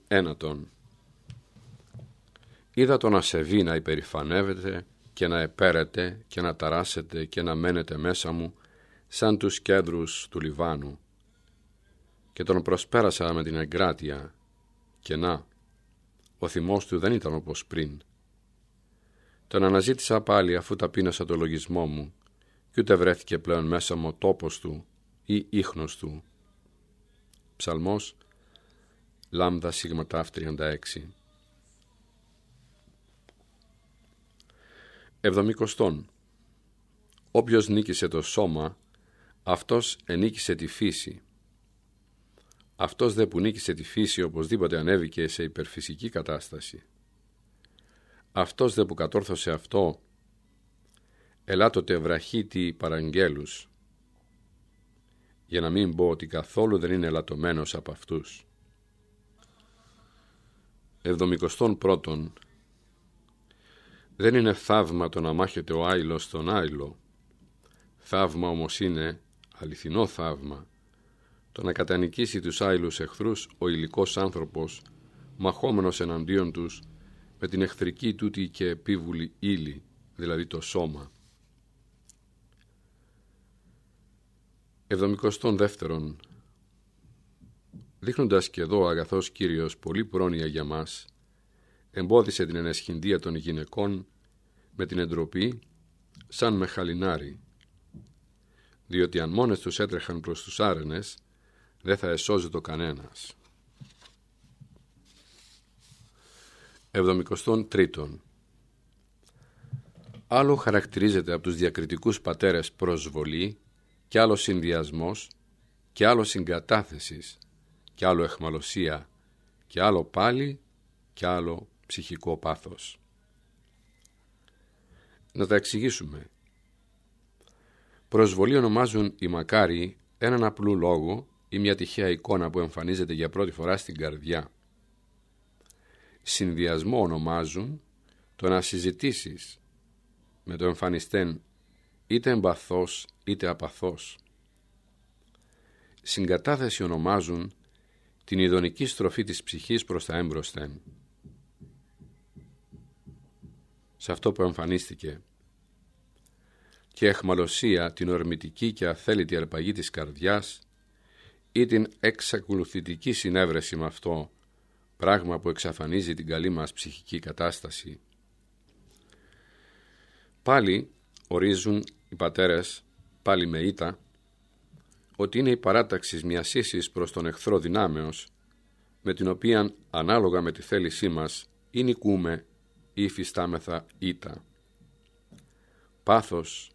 Είδα τον ασεβή να υπερηφανεύεται και να επέρεται και να ταράσετε και να μένετε μέσα μου σαν τους κέντρους του Λιβάνου και τον προσπέρασα με την εγκράτεια και να, ο θυμός του δεν ήταν όπως πριν. Τον αναζήτησα πάλι αφού ταπείνασα το λογισμό μου και ούτε βρέθηκε πλέον μέσα μου ο τόπος του ή ίχνος του. Ψαλμός Λάμδα Σίγματάφ 36 Εβδομικοστόν Όποιος νίκησε το σώμα, αυτός ενίκησε τη φύση. Αυτός δε που νίκησε τη φύση οπωσδήποτε ανέβηκε σε υπερφυσική κατάσταση. Αυτός δε που κατόρθωσε αυτό, ελάτοτε βραχίτη παραγγέλους, για να μην πω ότι καθόλου δεν είναι ελαττωμένος από αυτούς. Εβδομικοστόν πρώτον, δεν είναι θαύμα το να μάχεται ο άϊλος στον άϊλο. Θαύμα όμως είναι, αληθινό θαύμα, το να κατανικήσει τους άειλους εχθρούς ο υλικός άνθρωπος, μαχόμενος εναντίον τους, με την εχθρική τούτη και επίβουλη ύλη, δηλαδή το σώμα. Εβδομικοστόν δεύτερον, δείχνοντας και εδώ αγαθός Κύριος πολύ πρόνοια για μας, εμπόδισε την ενεσχυντία των γυναικών με την εντροπή σαν με χαλινάρι, διότι αν μόνες τους έτρεχαν προς τους άρενες, δεν θα εσώζει κανένας. 73. Άλλο χαρακτηρίζεται από τους διακριτικούς πατέρες προσβολή και άλλο συνδυασμός και άλλο συγκατάθεσης και άλλο εχμαλωσία και άλλο πάλι και άλλο ψυχικό πάθος. Να τα εξηγήσουμε. Προσβολή ονομάζουν οι μακάριοι έναν απλού λόγο ή μια τυχαία εικόνα που εμφανίζεται για πρώτη φορά στην καρδιά. Συνδυασμό ονομάζουν το να συζητήσεις με το εμφανιστέν είτε εμπαθός είτε απαθός. Συγκατάθεση ονομάζουν την ειδονική στροφή της ψυχής προς τα έμπροσθεν. Σε αυτό που εμφανίστηκε και εχμαλωσία την ορμητική και αθέλητη αρπαγή της καρδιάς ή την εξακολουθητική συνέβρεση με αυτό, πράγμα που εξαφανίζει την καλή μας ψυχική κατάσταση. Πάλι ορίζουν οι πατέρες, πάλι με ήττα, ότι είναι η παράταξη μιας ίσης προς τον εχθρό δυνάμεως, με την οποία ανάλογα με τη θέλησή μας ή νικούμε ή υφιστάμεθα ήττα. Πάθος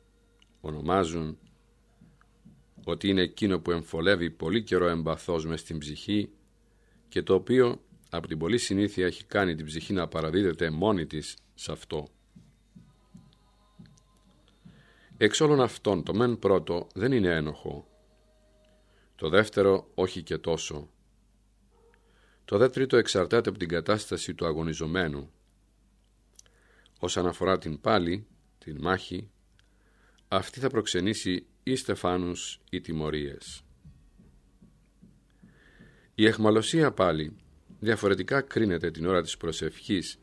ονομάζουν ότι είναι εκείνο που εμφολεύει πολύ καιρό εμπαθώς μες στην ψυχή και το οποίο από την πολλή συνήθεια έχει κάνει την ψυχή να παραδίδεται μόνη της σε αυτό. Εξ όλων αυτών το μεν πρώτο δεν είναι ένοχο. Το δεύτερο όχι και τόσο. Το δε τρίτο εξαρτάται από την κατάσταση του αγωνιζομένου. Όσον αφορά την πάλη, την μάχη, αυτή θα προξενήσει ή στεφάνους ή τιμωρίες. Η εχμαλωσία πάλι διαφορετικά κρίνεται την ώρα της προσευχής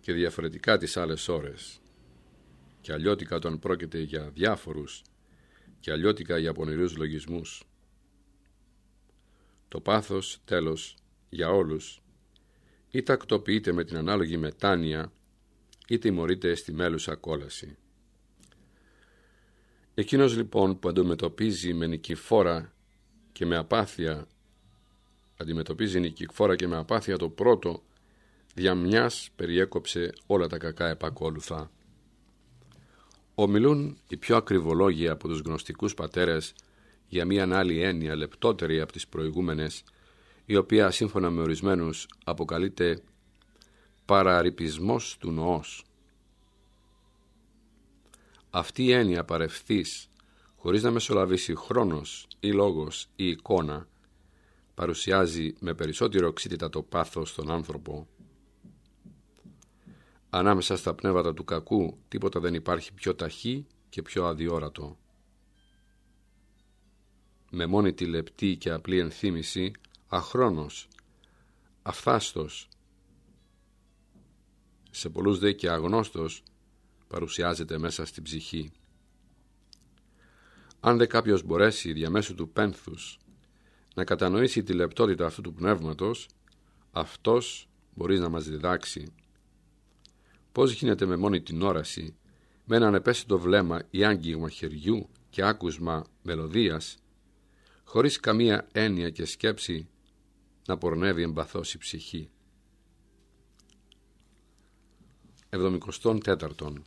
και διαφορετικά τις άλλες ώρες και αλλιώτικα όταν πρόκειται για διάφορους και αλλιώτικα για πονηρούς λογισμούς. Το πάθος, τέλος, για όλους, ή τακτοποιείται με την ανάλογη μετάνοια ή τιμωρείται στη μέλουσα κόλαση. Εκείνος λοιπόν που αντιμετωπίζει με νικηφόρα και με απάθεια αντιμετωπίζει νικηφόρα και με απάθεια το πρώτο δια μιας περιέκοψε όλα τα κακά επακόλουθα. Ομιλούν οι πιο ακριβολόγοι από τους γνωστικούς πατέρες για μια άλλη έννοια λεπτότερη από τις προηγούμενες η οποία σύμφωνα με ορισμένους αποκαλείται παραρρυπισμός του νοός. Αυτή η έννοια παρευθής, χωρίς να μεσολαβήσει χρόνος ή λόγος ή εικόνα, παρουσιάζει με περισσότερη οξύτητα το πάθος στον άνθρωπο. Ανάμεσα στα πνεύματα του κακού τίποτα δεν υπάρχει πιο ταχύ και πιο αδιόρατο. Με μόνη τη λεπτή και απλή ενθύμηση, αχρόνος, αφθάστος, σε πολλούς δε και αγνώστος, παρουσιάζεται μέσα στην ψυχή. Αν δε κάποιος μπορέσει διαμέσου του πένθους να κατανοήσει τη λεπτότητα αυτού του πνεύματος, αυτός μπορείς να μας διδάξει. Πώς γίνεται με μόνη την όραση, με έναν το βλέμμα ή άγγιγμα χεριού και άκουσμα μελωδίας, χωρίς καμία έννοια και σκέψη να πορνεύει εμπαθώς η ψυχή. 74.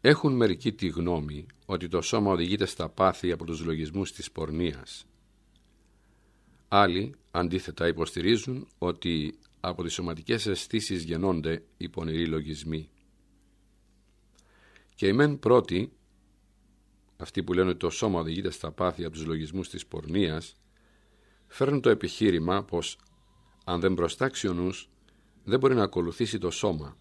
Έχουν μερικοί τη γνώμη ότι το σώμα οδηγείται στα πάθη από τους λογισμούς της πορνείας. Άλλοι, αντίθετα, υποστηρίζουν ότι από τις σωματικές αισθήσεις γεννώνται οι πονηροί λογισμοί. Και οι μεν πρώτοι, αυτοί που λένε ότι το σώμα οδηγείται στα πάθη από τους λογισμούς της πορνείας, φέρνουν το επιχείρημα πως αν δεν προστάξει ο νους, δεν μπορεί να ακολουθήσει το σώμα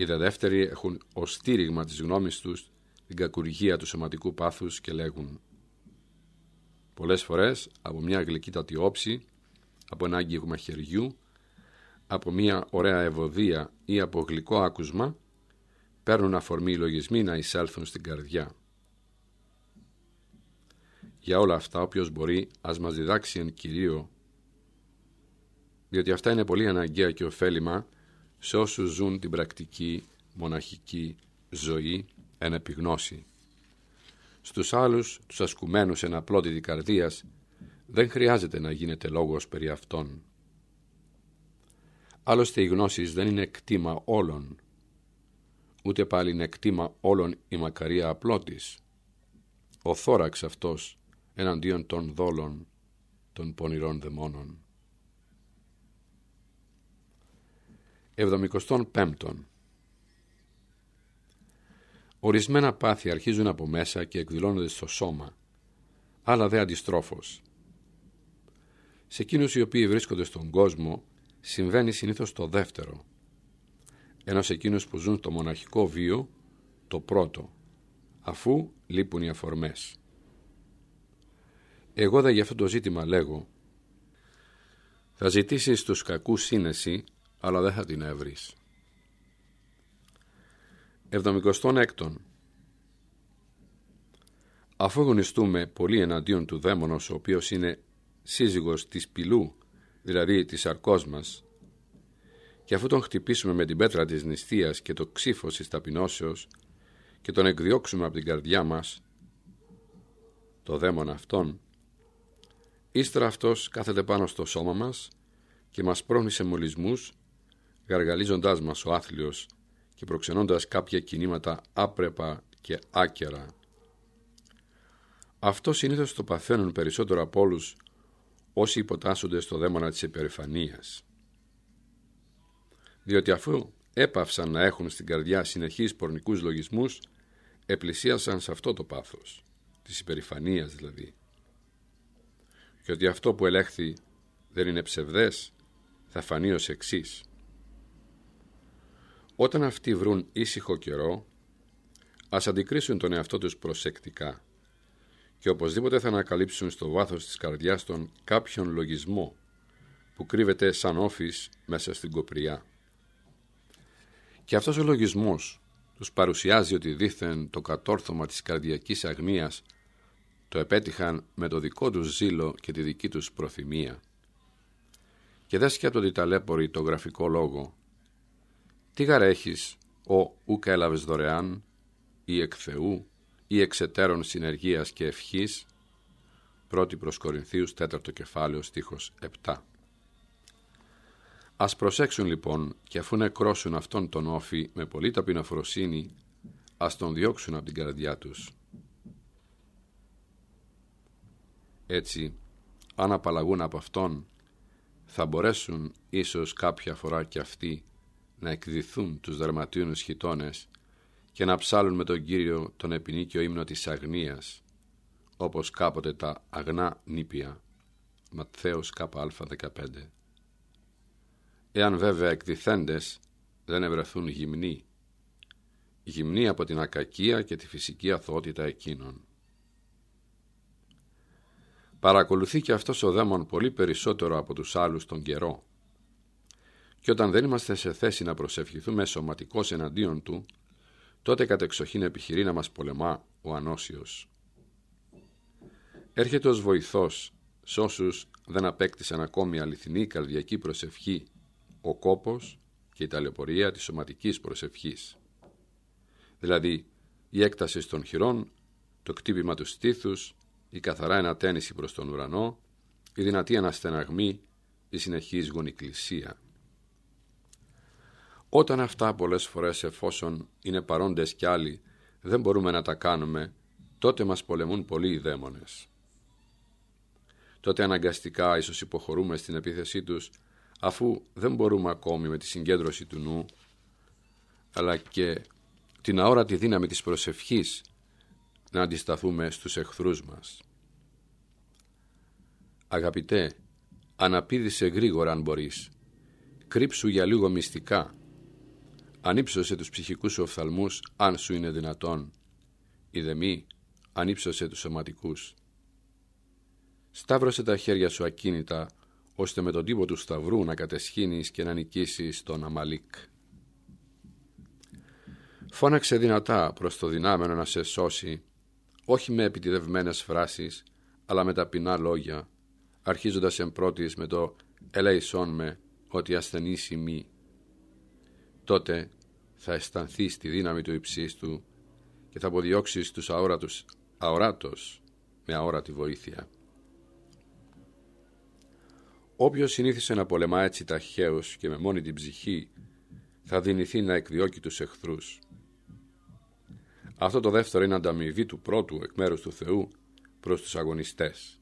οι δε δεύτεροι έχουν ως στήριγμα της γνώμης τους την κακουργία του σωματικού πάθους και λέγουν πολλές φορές από μια γλυκύτατη όψη, από ένα άγγιγμα χεριού, από μια ωραία ευωδία ή από γλυκό άκουσμα, παίρνουν αφορμή οι λογισμοί να εισέλθουν στην καρδιά. Για όλα αυτά, όποιος μπορεί, ας μας διδάξει εν κυρίω διότι αυτά είναι πολύ αναγκαία και ωφέλιμα σε όσους ζουν την πρακτική μοναχική ζωή εν επιγνώση. Στους άλλους, τους ασκουμένους εν απλότητη καρδίας, δεν χρειάζεται να γίνεται λόγος περί αυτών. Άλλωστε οι γνώσεις δεν είναι κτήμα όλων, ούτε πάλι είναι κτήμα όλων η μακαρία απλότης. Ο θώραξ αυτός εναντίον των δόλων των πονηρών δαιμόνων. 75. Ορισμένα πάθη αρχίζουν από μέσα και εκδηλώνονται στο σώμα, άλλα δε αντιστρόφως. Σε εκείνους οι οποίοι βρίσκονται στον κόσμο συμβαίνει συνήθως το δεύτερο, ενώ σε εκείνους που ζουν το μοναχικό βίο το πρώτο, αφού λείπουν οι αφορμές. Εγώ δε για αυτό το ζήτημα λέγω θα ζητήσεις τους κακούς σύνεση αλλά δεν θα την έβρεις. 76. Αφού γνωστούμε πολύ εναντίον του δαίμονος ο οποίος είναι σύζυγος της πυλού, δηλαδή της αρκός μας, και αφού τον χτυπήσουμε με την πέτρα της νηστείας και το ξύφος της ταπεινώσεως και τον εκδιώξουμε από την καρδιά μας, το δαίμονα αυτόν, ύστερα αυτός κάθεται πάνω στο σώμα μας και μας πρόχνει σε μολυσμούς, γαργαλίζοντάς μας ο άθλιος και προξενώντας κάποια κινήματα άπρεπα και άκερα. Αυτό συνήθως το παθαίνουν περισσότερο από όλους όσοι υποτάσσονται στο δαίμονα της υπερηφανίας. Διότι αφού έπαυσαν να έχουν στην καρδιά συνεχείς πορνικούς λογισμούς, επλησίασαν σε αυτό το πάθος, της υπερηφανίας δηλαδή. Και ότι αυτό που ελέγχθη δεν είναι ψευδές, θα φανεί ως εξής. Όταν αυτοί βρουν ήσυχο καιρό, ας αντικρίσουν τον εαυτό τους προσεκτικά και οπωσδήποτε θα ανακαλύψουν στο βάθος της καρδιάς των κάποιον λογισμό που κρύβεται σαν όφης μέσα στην κοπριά. Και αυτός ο λογισμός τους παρουσιάζει ότι δήθεν το κατόρθωμα της καρδιακής αγνίας το επέτυχαν με το δικό τους ζήλο και τη δική τους προθυμία. Και δεν σκέπτονται ταλέποροι το γραφικό λόγο. Τι γαρέχεις, ο ουκ έλαβες δωρεάν, ή εκ Θεού, ή εξετέρων συνεργίας και ευχής, 1η προς Κορινθίους 4ο κεφάλαιο στίχος 7. Ας προσέξουν λοιπόν και αφού νεκρώσουν αυτόν τον όφη με πολύ ταπεινοφροσύνη, ας τον διώξουν από την καρδιά τους. Έτσι, αν απαλλαγούν από αυτόν, θα μπορέσουν ίσως κάποια φορά και αυτοί να εκδηθούν τους δερματίωνους χιτώνες και να ψάλουν με τον Κύριο τον επινίκιο ύμνο της αγνίας, όπως κάποτε τα αγνά νήπια. Ματθαίος ΚΑ15 Εάν βέβαια εκδιθέντες δεν ευρεθούν γυμνοί, γυμνοί από την ακακία και τη φυσική αθωότητα εκείνων. Παρακολουθεί και αυτός ο δαίμον πολύ περισσότερο από τους άλλους τον καιρό. Και όταν δεν είμαστε σε θέση να προσευχηθούμε σωματικώς εναντίον του, τότε κατεξοχήν επιχειρεί να μας πολεμά ο ανώσιος. Έρχεται ως βοηθός σε όσους δεν απέκτησαν ακόμη αληθινή καρδιακή προσευχή ο κόπος και η ταλαιπωρία της σωματικής προσευχής. Δηλαδή η έκταση των χειρών, το κτύπημα του στήθους, η καθαρά ενατένιση προς τον ουρανό, η δυνατή αναστεναγμή, η συνεχής γονικλησία. Όταν αυτά πολλές φορές εφόσον είναι παρόντες κι άλλοι δεν μπορούμε να τα κάνουμε, τότε μας πολεμούν πολλοί οι δαίμονες. Τότε αναγκαστικά ίσως υποχωρούμε στην επίθεσή τους αφού δεν μπορούμε ακόμη με τη συγκέντρωση του νου αλλά και την αόρατη δύναμη της προσευχής να αντισταθούμε στους εχθρούς μας. Αγαπητέ, αναπήδησε γρήγορα αν μπορείς. Κρύψου για λίγο μυστικά Ανύψωσε τους ψυχικούς σου οφθαλμούς, αν σου είναι δυνατόν. Ιδεμή, ανύψωσε τους σωματικούς. Σταύρωσε τα χέρια σου ακίνητα, ώστε με τον τύπο του σταυρού να κατεσχύνεις και να νικήσεις τον Αμαλίκ. Φώναξε δυνατά προς το δυνάμενο να σε σώσει, όχι με επιτιδευμένες φράσεις, αλλά με ταπεινά λόγια, αρχίζοντας εν πρώτης με το ελέησόν με ότι ασθενήσει μη. Τότε θα αισθανθεί στη δύναμη του υψίστου και θα αποδιώξεις τους αόρατους αοράτος με αόρατη βοήθεια. Όποιος συνήθισε να πολεμά έτσι ταχαίως και με μόνη την ψυχή θα δυνηθεί να εκδιώκει τους εχθρούς. Αυτό το δεύτερο είναι ανταμοιβή του πρώτου εκ μέρους του Θεού προς τους αγωνιστές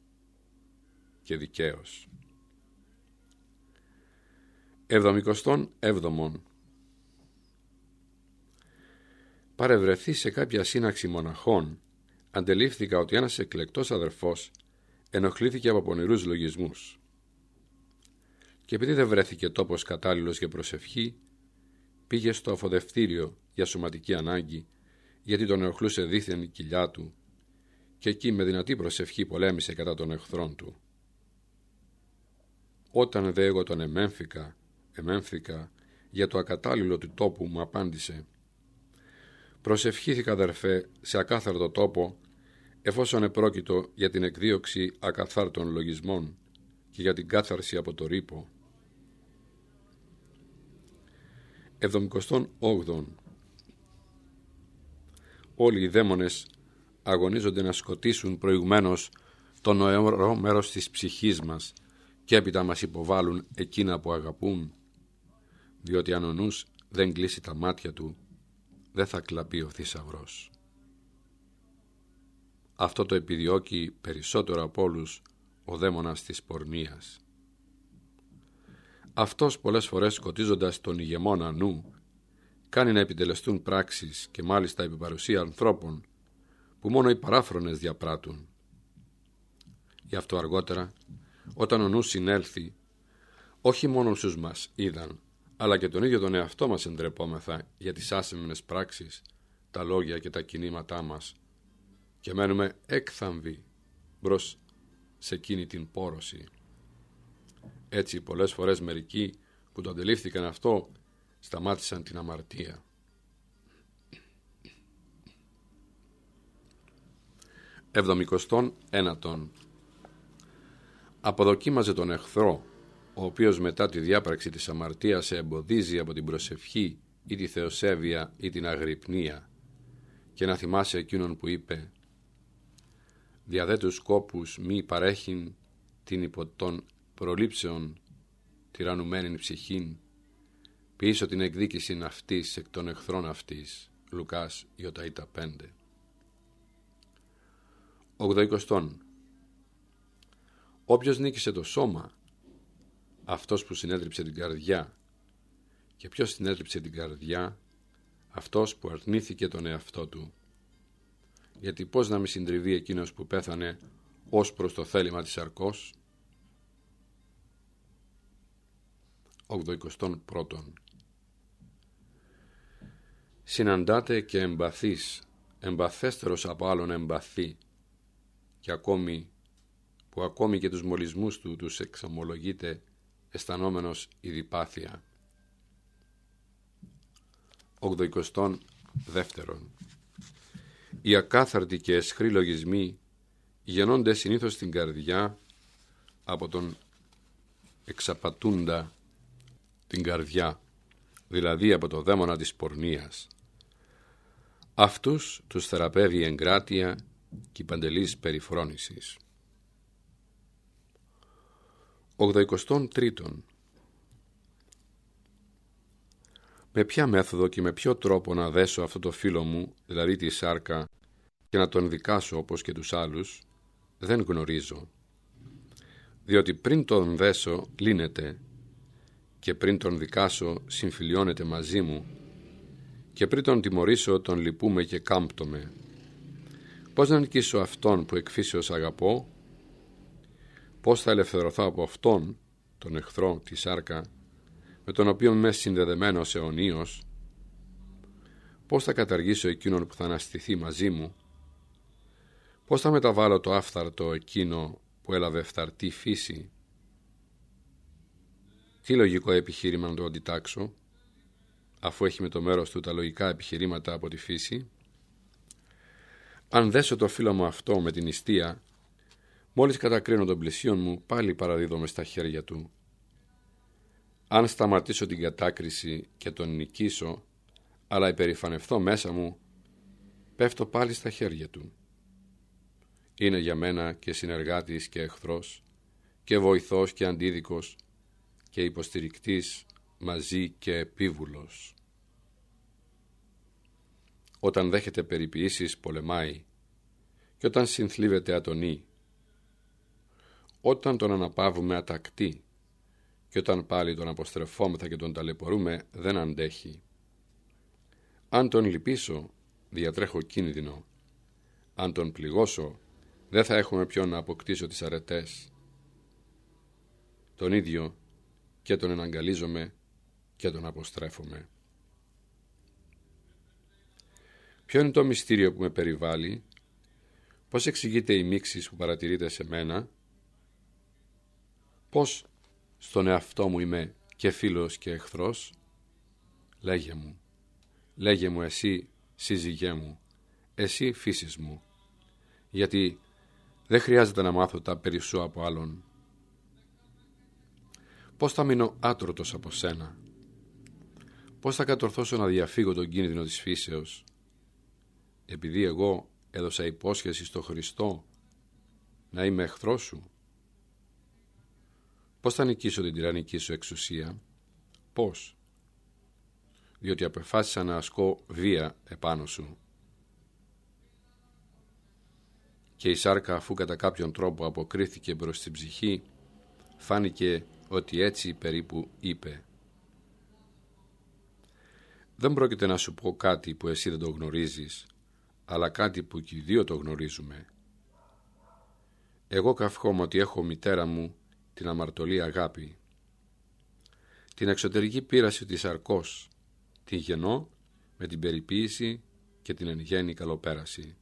και δικαίως. Εβδομικοστών έβδομον Παρευρεθεί σε κάποια σύναξη μοναχών αντελήφθηκα ότι ένας εκλεκτός αδερφός ενοχλήθηκε από πονηρούς λογισμούς. Και επειδή δεν βρέθηκε τόπος κατάλληλος για προσευχή, πήγε στο αφοδευτήριο για σωματική ανάγκη, γιατί τον ενοχλούσε δίθεν η κοιλιά του, και εκεί με δυνατή προσευχή πολέμησε κατά των εχθρών του. Όταν δε εγώ τον εμέμφυκα, εμέμφυκα για το ακατάλληλο του τόπου μου απάντησε Προσευχήθηκα αδερφέ σε ακάθαρτο τόπο εφόσον επρόκειτο για την εκδίωξη ακαθάρτων λογισμών και για την κάθαρση από το ρήπο. 78. Όλοι οι δαίμονες αγωνίζονται να σκοτήσουν προηγουμένως το νοερό μέρος της ψυχής μας και έπειτα μας υποβάλλουν εκείνα που αγαπούν, διότι αν ο νους δεν κλείσει τα μάτια του, δεν θα κλαπεί ο θησαυρός. Αυτό το επιδιώκει περισσότερο από όλους ο δαίμονας της πορνείας. Αυτός πολλές φορές σκοτίζοντας τον ηγεμόνα νου, κάνει να επιτελεστούν πράξεις και μάλιστα επί παρουσία ανθρώπων που μόνο οι παράφρονες διαπράττουν. Γι' αυτό αργότερα, όταν ο νους συνέλθει, όχι μόνο στους μας είδαν, αλλά και τον ίδιο τον εαυτό μας εντρεπόμεθα για τις άσεμνες πράξεις, τα λόγια και τα κινήματά μας και μένουμε έκθαμβοι μπρος σε εκείνη την πόρωση. Έτσι πολλές φορές μερικοί που το αντιλήφθηκαν αυτό σταμάτησαν την αμαρτία. Εβδομικοστών ένατον Αποδοκίμαζε τον εχθρό ο οποίος μετά τη διάπραξη της αμαρτίας σε εμποδίζει από την προσευχή ή τη θεοσέβεια ή την αγρυπνία. Και να θυμάσαι εκείνον που είπε «Διαδέ τους κόπους μη παρέχειν την υπό των προλήψεων τυραννουμένην ψυχήν πίσω την εκδίκηση αυτής εκ των εχθρών αυτής» Λουκάς Ιωταΐτα 5 Ογδοικοστόν Όποιος νίκησε το σώμα αυτός που συνέδριψε την καρδιά. Και ποιος συνέδριψε την καρδιά, αυτός που αρνήθηκε τον εαυτό του. Γιατί πώς να μην συντριβεί εκείνος που πέθανε ως προς το θέλημα της αρκός; 81. Συναντάτε και εμπαθείς, εμπαθέστερος από άλλον εμπαθή και ακόμη που ακόμη και τους μολυσμούς του τους εξομολογείται αισθανόμενος η διπάθεια. 82. Δεύτερον. Οι ακάθαρτοι και εσχροί λογισμοί γεννώνται συνήθως στην καρδιά από τον εξαπατούντα την καρδιά, δηλαδή από το δαίμονα της πορνείας. Αυτούς τους θεραπεύει η εγκράτεια και η παντελής περιφρόνησης. 83. Με ποια μέθοδο και με ποιο τρόπο να δέσω αυτό το φίλο μου, δηλαδή τη σάρκα, και να τον δικάσω όπως και τους άλλους, δεν γνωρίζω. Διότι πριν τον δέσω λύνεται και πριν τον δικάσω συμφιλιώνεται μαζί μου και πριν τον τιμωρήσω τον λυπούμε και κάμπτομαι. Πώς να νικήσω αυτόν που εκφύσεως αγαπώ πώς θα ελευθερωθώ από αυτόν, τον εχθρό, τη σάρκα, με τον οποίο είμαι συνδεδεμένος αιωνίως, πώς θα καταργήσω εκείνον που θα αναστηθεί μαζί μου, πώς θα μεταβάλω το άφθαρτο εκείνο που έλαβε φθαρτή φύση, τι λογικό επιχείρημα να το αντιτάξω, αφού έχει με το μέρος του τα λογικά επιχειρήματα από τη φύση. Αν δέσω το φίλο μου αυτό με την ιστία, Μόλις κατακρίνω τον πλησίον μου, πάλι παραδίδομαι στα χέρια του Αν σταματήσω την κατάκριση και τον νικήσω, αλλά υπερηφανευτώ μέσα μου, πέφτω πάλι στα χέρια του. Είναι για μένα και συνεργάτης και εχθρός, και βοηθός και αντίδικος, και υποστηρικτής μαζί και επίβουλος. Όταν δέχεται περιποιήσεις πολεμάει και όταν συνθλίβεται ατονή. Όταν τον αναπαύουμε ατακτή και όταν πάλι τον αποστρεφόμεθα και τον ταλαιπωρούμε δεν αντέχει. Αν τον λυπήσω διατρέχω κίνδυνο. Αν τον πληγώσω δεν θα έχουμε ποιον να αποκτήσω τις αρετές. Τον ίδιο και τον εναγκαλίζομαι και τον αποστρέφομαι. Ποιο είναι το μυστήριο που με περιβάλλει, πώς εξηγείται η μίξη που παρατηρείται σε μένα, πώς στον εαυτό μου είμαι και φίλος και εχθρός, λέγε μου, λέγε μου εσύ σύζυγέ μου, εσύ φύσης μου, γιατί δεν χρειάζεται να μάθω τα περισσότερα από άλλον. Πώς θα μείνω άτρωτος από σένα, πώς θα κατορθώσω να διαφύγω τον κίνδυνο της φύσεως, επειδή εγώ έδωσα υπόσχεση στο Χριστό να είμαι εχθρός σου. Πώς θα νικήσω την τυραννική σου εξουσία, πώς, διότι απεφάσισα να ασκώ βία επάνω σου. Και η σάρκα αφού κατά κάποιον τρόπο αποκρίθηκε προς την ψυχή, φάνηκε ότι έτσι περίπου είπε. Δεν πρόκειται να σου πω κάτι που εσύ δεν το γνωρίζεις, αλλά κάτι που και οι δύο το γνωρίζουμε. Εγώ καυχόμαι ότι έχω μητέρα μου την αμαρτωλή αγάπη, την εξωτερική πείραση της αρκός, την γεννώ με την περιποίηση και την εν γέννη καλοπέραση.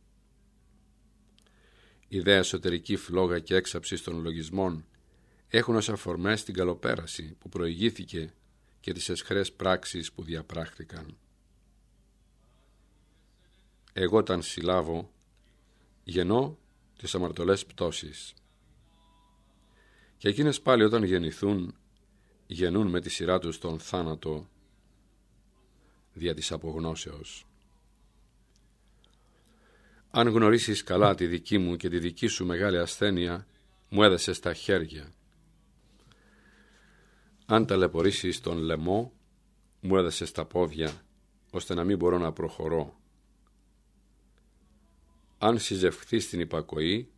Ιδέα εσωτερική φλόγα και έξαψης των λογισμών έχουν ως αφορμές την καλοπέραση που προηγήθηκε και τις εσχρές πράξεις που διαπράχθηκαν εγώ όταν συλλάβω γεννώ τις αμαρτωλές πτώσεις. Και εκείνες πάλι όταν γεννηθούν γεννούν με τη σειρά τους τον θάνατο δια της απογνώσεως. Αν γνωρίσεις καλά τη δική μου και τη δική σου μεγάλη ασθένεια, μου έδεσε στα χέρια. Αν ταλαιπωρήσεις τον λαιμό, μου έδεσε στα πόδια, ώστε να μην μπορώ να προχωρώ αν συζευχθείς στην υπακοή,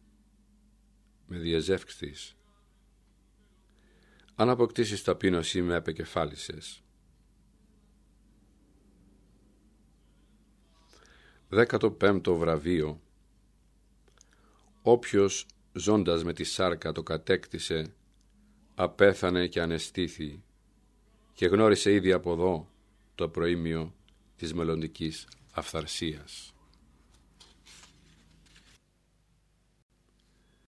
με διαζεύξεις. Αν αποκτήσεις ταπείνωση, με απεκεφάλισες. Δέκατο πέμπτο βραβείο Όποιος ζώντας με τη σάρκα το κατέκτησε, απέθανε και ανεστήθη και γνώρισε ήδη από εδώ το προήμιο της μελλοντικής αυθαρσίας.